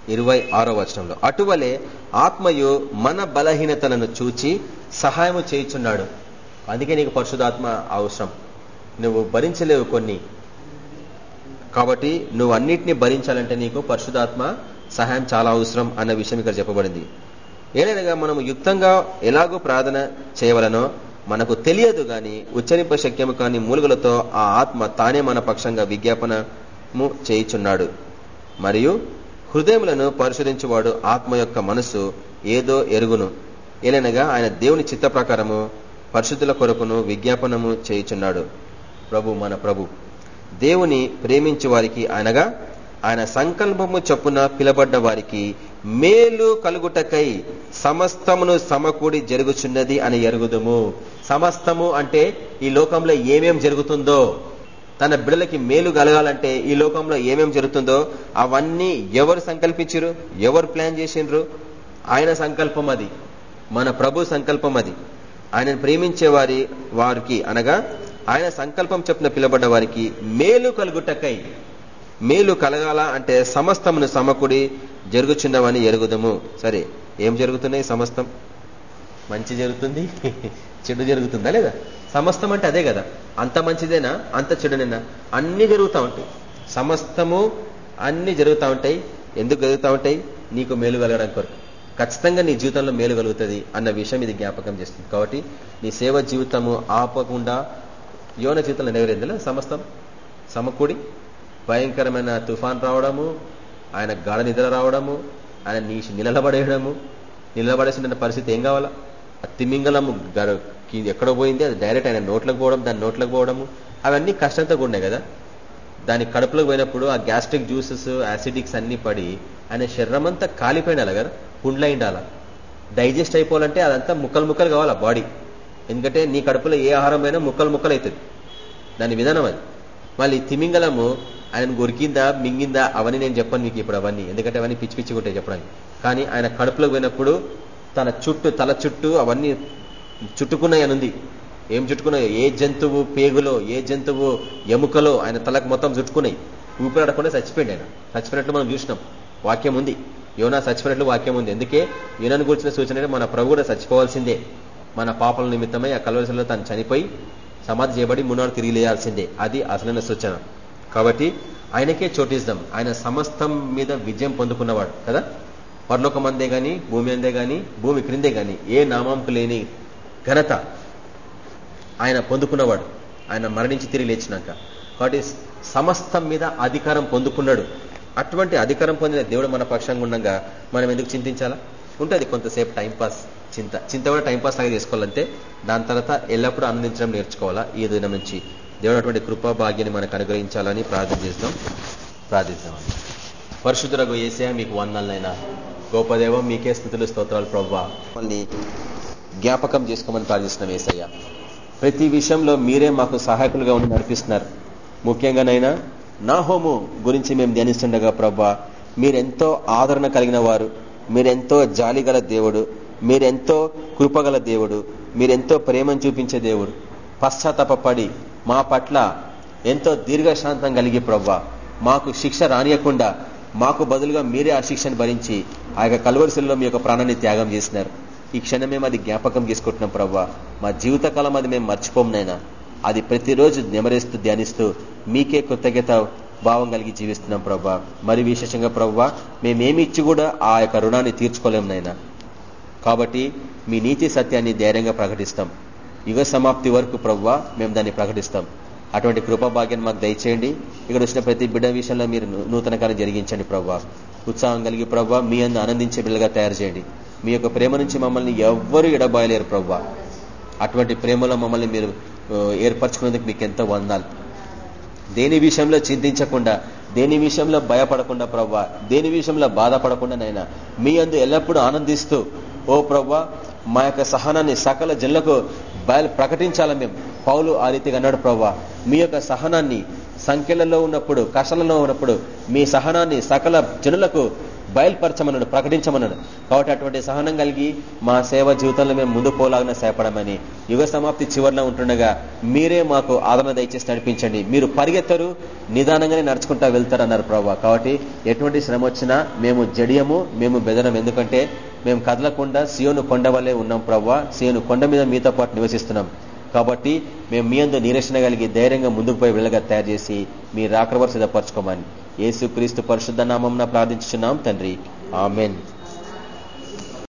ఇరవై ఆరో వచనంలో. అటువలే ఆత్మయు మన బలహీనతలను చూచి సహాయము చేయుచున్నాడు. అందుకే నీకు పరిశుధాత్మ అవసరం. నువ్వు భరించలేవు కొన్ని. కాబట్టి నువ్వు అన్నిటినీ భరించాలంటే నీకు పరిశుధాత్మ సహాయం చాలా అవసరం అన్న విషయం ఇక్కడ చెప్పబడింది. ఏదైనా మనం యుక్తంగా ఎలాగో ప్రార్థన చేయవలనో మనకు తెలియదు గాని ఉచ్చరింప శక్యము కాని మూలుగులతో ఆ ఆత్మ తానే మన పక్షంగా విజ్ఞాపనము చేయుచున్నాడు. మరియు హృదయములను పరిశోధించేవాడు ఆత్మ యొక్క మనసు ఏదో ఎరుగును. ఏలనగా ఆయన దేవుని చిత్త ప్రకారము పరిశుద్ధుల కొరకును విజ్ఞాపనము చేయుచున్నాడు. ప్రభు మన ప్రభు. దేవుని ప్రేమించే వారికి అనగా ఆయన సంకల్పము చొప్పున పిలబడ్డ వారికి మేలు కలుగుటకై సమస్తమును సమకూడి జరుగుచున్నది అని ఎరుగుదము. సమస్తము అంటే ఈ లోకంలో ఏమేం జరుగుతుందో తన బిడ్డలకి మేలు కలగాలంటే ఈ లోకంలో ఏమేం జరుగుతుందో అవన్నీ ఎవరు సంకల్పించరు ఎవరు ప్లాన్ చేసిండ్రు? ఆయన సంకల్పం అది. మన ప్రభు సంకల్పం అది. ఆయనను ప్రేమించే వారి వారికి అనగా ఆయన సంకల్పం చెప్పిన పిలబడ్డ వారికి మేలు కలుగుటకై. మేలు కలగాల అంటే సమస్తమును సమకూడి జరుగుచున్నవని ఎరుగుదము. సరే ఏం జరుగుతున్నాయి? సమస్తం. మంచి జరుగుతుంది చెడు జరుగుతుందా లేదా? సమస్తం అంటే అదే కదా. అంత మంచిదేనా? అంత చెడునేనా? అన్ని జరుగుతూ ఉంటాయి. సమస్తము అన్ని జరుగుతూ ఉంటాయి. ఎందుకు జరుగుతూ ఉంటాయి? నీకు మేలు కలగడం కొరకు. ఖచ్చితంగా నీ జీవితంలో మేలు కలుగుతుంది అన్న విషయం ఇది జ్ఞాపకం చేస్తుంది. కాబట్టి నీ సేవ జీవితము ఆపకుండా యోన జీవితంలో నెరవేరిందిలే సమస్తం. సమకూడి భయంకరమైన తుఫాన్ రావడము ఆయన గాఢ నిద్ర రావడము ఆయన నీ నిలబడేయడము నిలబడేసిన పరిస్థితి ఏం కావాలా? తిమింగలము ఎక్కడ పోయింది అది డైరెక్ట్ ఆయన నోట్లకు పోవడం దాని నోట్లకు పోవడము. అవన్నీ కష్టంతో కూడినాయి కదా? దాని కడుపులోకి పోయినప్పుడు ఆ గ్యాస్ట్రిక్ జ్యూసెస్ యాసిడిక్స్ అన్ని పడి ఆయన శరీరం అంతా కాలిపోయినాల కదా పుండ్లైండాల డైజెస్ట్ అయిపోవాలంటే అదంతా ముక్కలు ముక్కలు కావాలా బాడీ ఎందుకంటే నీ కడుపులో ఏ ఆహారం అయినా ముక్కలు ముక్కలు అవుతుంది దాని విధానం అది. మళ్ళీ తిమింగలము ఆయన గొరికిందా మింగిందా అవన్నీ నేను చెప్పాను మీకు ఇప్పుడు అవన్నీ. ఎందుకంటే అవన్నీ పిచ్చి పిచ్చి కొట్టే చెప్పడానికి. కానీ ఆయన కడుపులోకి పోయినప్పుడు తన చుట్టూ తల చుట్టూ అవన్నీ చుట్టుకున్నాయనుంది ఏం చుట్టుకున్నాయో? ఏ జంతువు పేగులో ఏ జంతువు ఎముకలో ఆయన తలకు మొత్తం చుట్టుకున్నాయి. ఊపిరాడకుండా చచ్చిపోయింది ఆయన. చచ్చిపోయినట్లు మనం చూసినాం. వాక్యం ఉంది. యోనా చచ్చిపోయినట్లు వాక్యం ఉంది. ఎందుకే? యోనాను గురించిన సూచన మన ప్రభు కూడా చచ్చిపోవాల్సిందే. మన పాపల నిమిత్తమై ఆ కలవరిసలో తను చనిపోయి సమాధి చేయబడి మున్నాడు తిరిగి లేయాల్సిందే. అది అసలైన సూచన. కాబట్టి ఆయనకే చోటిస్తాం ఆయన సమస్తం మీద విజయం పొందుకున్నవాడు కదా? పరలోకమందే గాని భూమి అందే గాని భూమి క్రిందే గాని ఏ నామంకు లేని ఘనత ఆయన పొందుకున్నవాడు. ఆయన మరణించి తిరిగి లేచినాక. కాబట్టి సమస్తం మీద అధికారం పొందుకున్నాడు. అటువంటి అధికారం పొందిన దేవుడు మన పక్షంగా ఉండగా మనం ఎందుకు చింతించాలా? ఉంటుంది కొంతసేపు టైంపాస్ చింత. చింత కూడా టైంపాస్ లాగా చేసుకోవాలంటే దాని తర్వాత ఎల్లప్పుడూ ఆనందించడం నేర్చుకోవాలా? ఈ దినం నుంచి దేవుడు అటువంటి కృపా భాగ్యాన్ని మనకు అనుగ్రహించాలని ప్రార్థన చేస్తాం. ప్రార్థిస్తాం పరిశుద్ధులకు ఏసే మీకు వందలనైనా గోపదేవం మీకే స్థుతులు స్తోత్రాలు ప్రవ్వా. మమ్మల్ని జ్ఞాపకం చేసుకోమని ప్రార్థిస్తున్నాం ఏసయ్య ప్రతి విషయంలో మీరే మాకు సహాయకులుగా ఉండి నడిపిస్తున్నారు. ముఖ్యంగానైనా నా హోము గురించి మేము ధ్యానిస్తుండగా ప్రభా మీరెంతో ఆదరణ కలిగిన వారు మీరెంతో జాలిగల దేవుడు మీరెంతో కృపగల దేవుడు మీరెంతో ప్రేమను చూపించే దేవుడు పశ్చాత్తాపడి మా పట్ల ఎంతో దీర్ఘశాంతం కలిగి ప్రవ్వా. మాకు శిక్ష రానియకుండా మాకు బదులుగా మీరే ఆ శిక్షను భరించి ఆ యొక్క కలువరిశల్లో మీ యొక్క ప్రాణాన్ని త్యాగం చేసినారు. ఈ క్షణం మేము అది జ్ఞాపకం చేసుకుంటున్నాం ప్రవ్వా. మా జీవితకాలం అది మేము మర్చిపోంనైనా అది ప్రతిరోజు నెమరేస్తూ ధ్యానిస్తూ మీకే కృతజ్ఞత భావం కలిగి జీవిస్తున్నాం ప్రవ్వా. మరి విశేషంగా ప్రవ్వా మేమేమి ఇచ్చి కూడా ఆ యొక్క రుణాన్ని తీర్చుకోలేం నైనా కాబట్టి మీ నీతి సత్యాన్ని ధైర్యంగా ప్రకటిస్తాం. యుగ సమాప్తి వరకు ప్రవ్వా మేము దాన్ని ప్రకటిస్తాం. అటువంటి కృపాభాగ్యాన్ని మాకు దయచేయండి. ఇక్కడ వచ్చిన ప్రతి బిడ్డ విషయంలో మీరు నూతన జరిగించండి ప్రవ్వా. ఉత్సాహం కలిగి ప్రవ్వా మీ అందు ఆనందించే బిడ్డలుగా తయారు చేయండి. మీ యొక్క ప్రేమ నుంచి మమ్మల్ని ఎవ్వరూ ఎడబాయలేరు ప్రవ్వా. అటువంటి ప్రేమలో మమ్మల్ని మీరు ఏర్పరచుకునేందుకు మీకు ఎంతో వందాలు. దేని విషయంలో చింతించకుండా దేని విషయంలో భయపడకుండా ప్రవ్వా దేని విషయంలో బాధపడకుండా నైనా మీ అందు ఎల్లప్పుడూ ఆనందిస్తూ ఓ ప్రవ్వా మా యొక్క సహనాన్ని సకల జనులకు బయలు ప్రకటించాలా మేము? పౌలు ఆ రీతిగా అన్నాడు ప్రభావ మీ యొక్క సహనాన్ని సంఖ్యలలో ఉన్నప్పుడు కష్టాలలో ఉన్నప్పుడు మీ సహనాన్ని సకల జనులకు బయలుపరచమన్నాడు ప్రకటించమన్నాడు కాబట్టి అటువంటి సహనం కలిగి మా సేవ జీవితంలో మేము ముందు పోలాగిన సేపడమని యుగ సమాప్తి చివరిలో ఉంటుండగా మీరే మాకు ఆదరణ దయచేసి నడిపించండి. మీరు పరిగెత్తరు నిదానంగానే నడుచుకుంటా వెళ్తారు అన్నారు ప్రభావ. కాబట్టి ఎటువంటి శ్రమ వచ్చినా మేము జడియము మేము బెదరం ఎందుకంటే మేము కదలకుండా సియోను కొండ వల్లే ఉన్నాం ప్రవ్వా సియోను కొండ మీద మీతో పాటు నివసిస్తున్నాం. కాబట్టి మేము మీ అందరూ నిరక్షణ కలిగి ధైర్యంగా ముందుకు పోయి వెళ్ళగా తయారు చేసి మీ రాకడ సిద్ధపరచుకోమని. యేసు క్రీస్తు పరిశుద్ధ నామం ప్రార్థించున్నాం తండ్రి. ఆమెన్.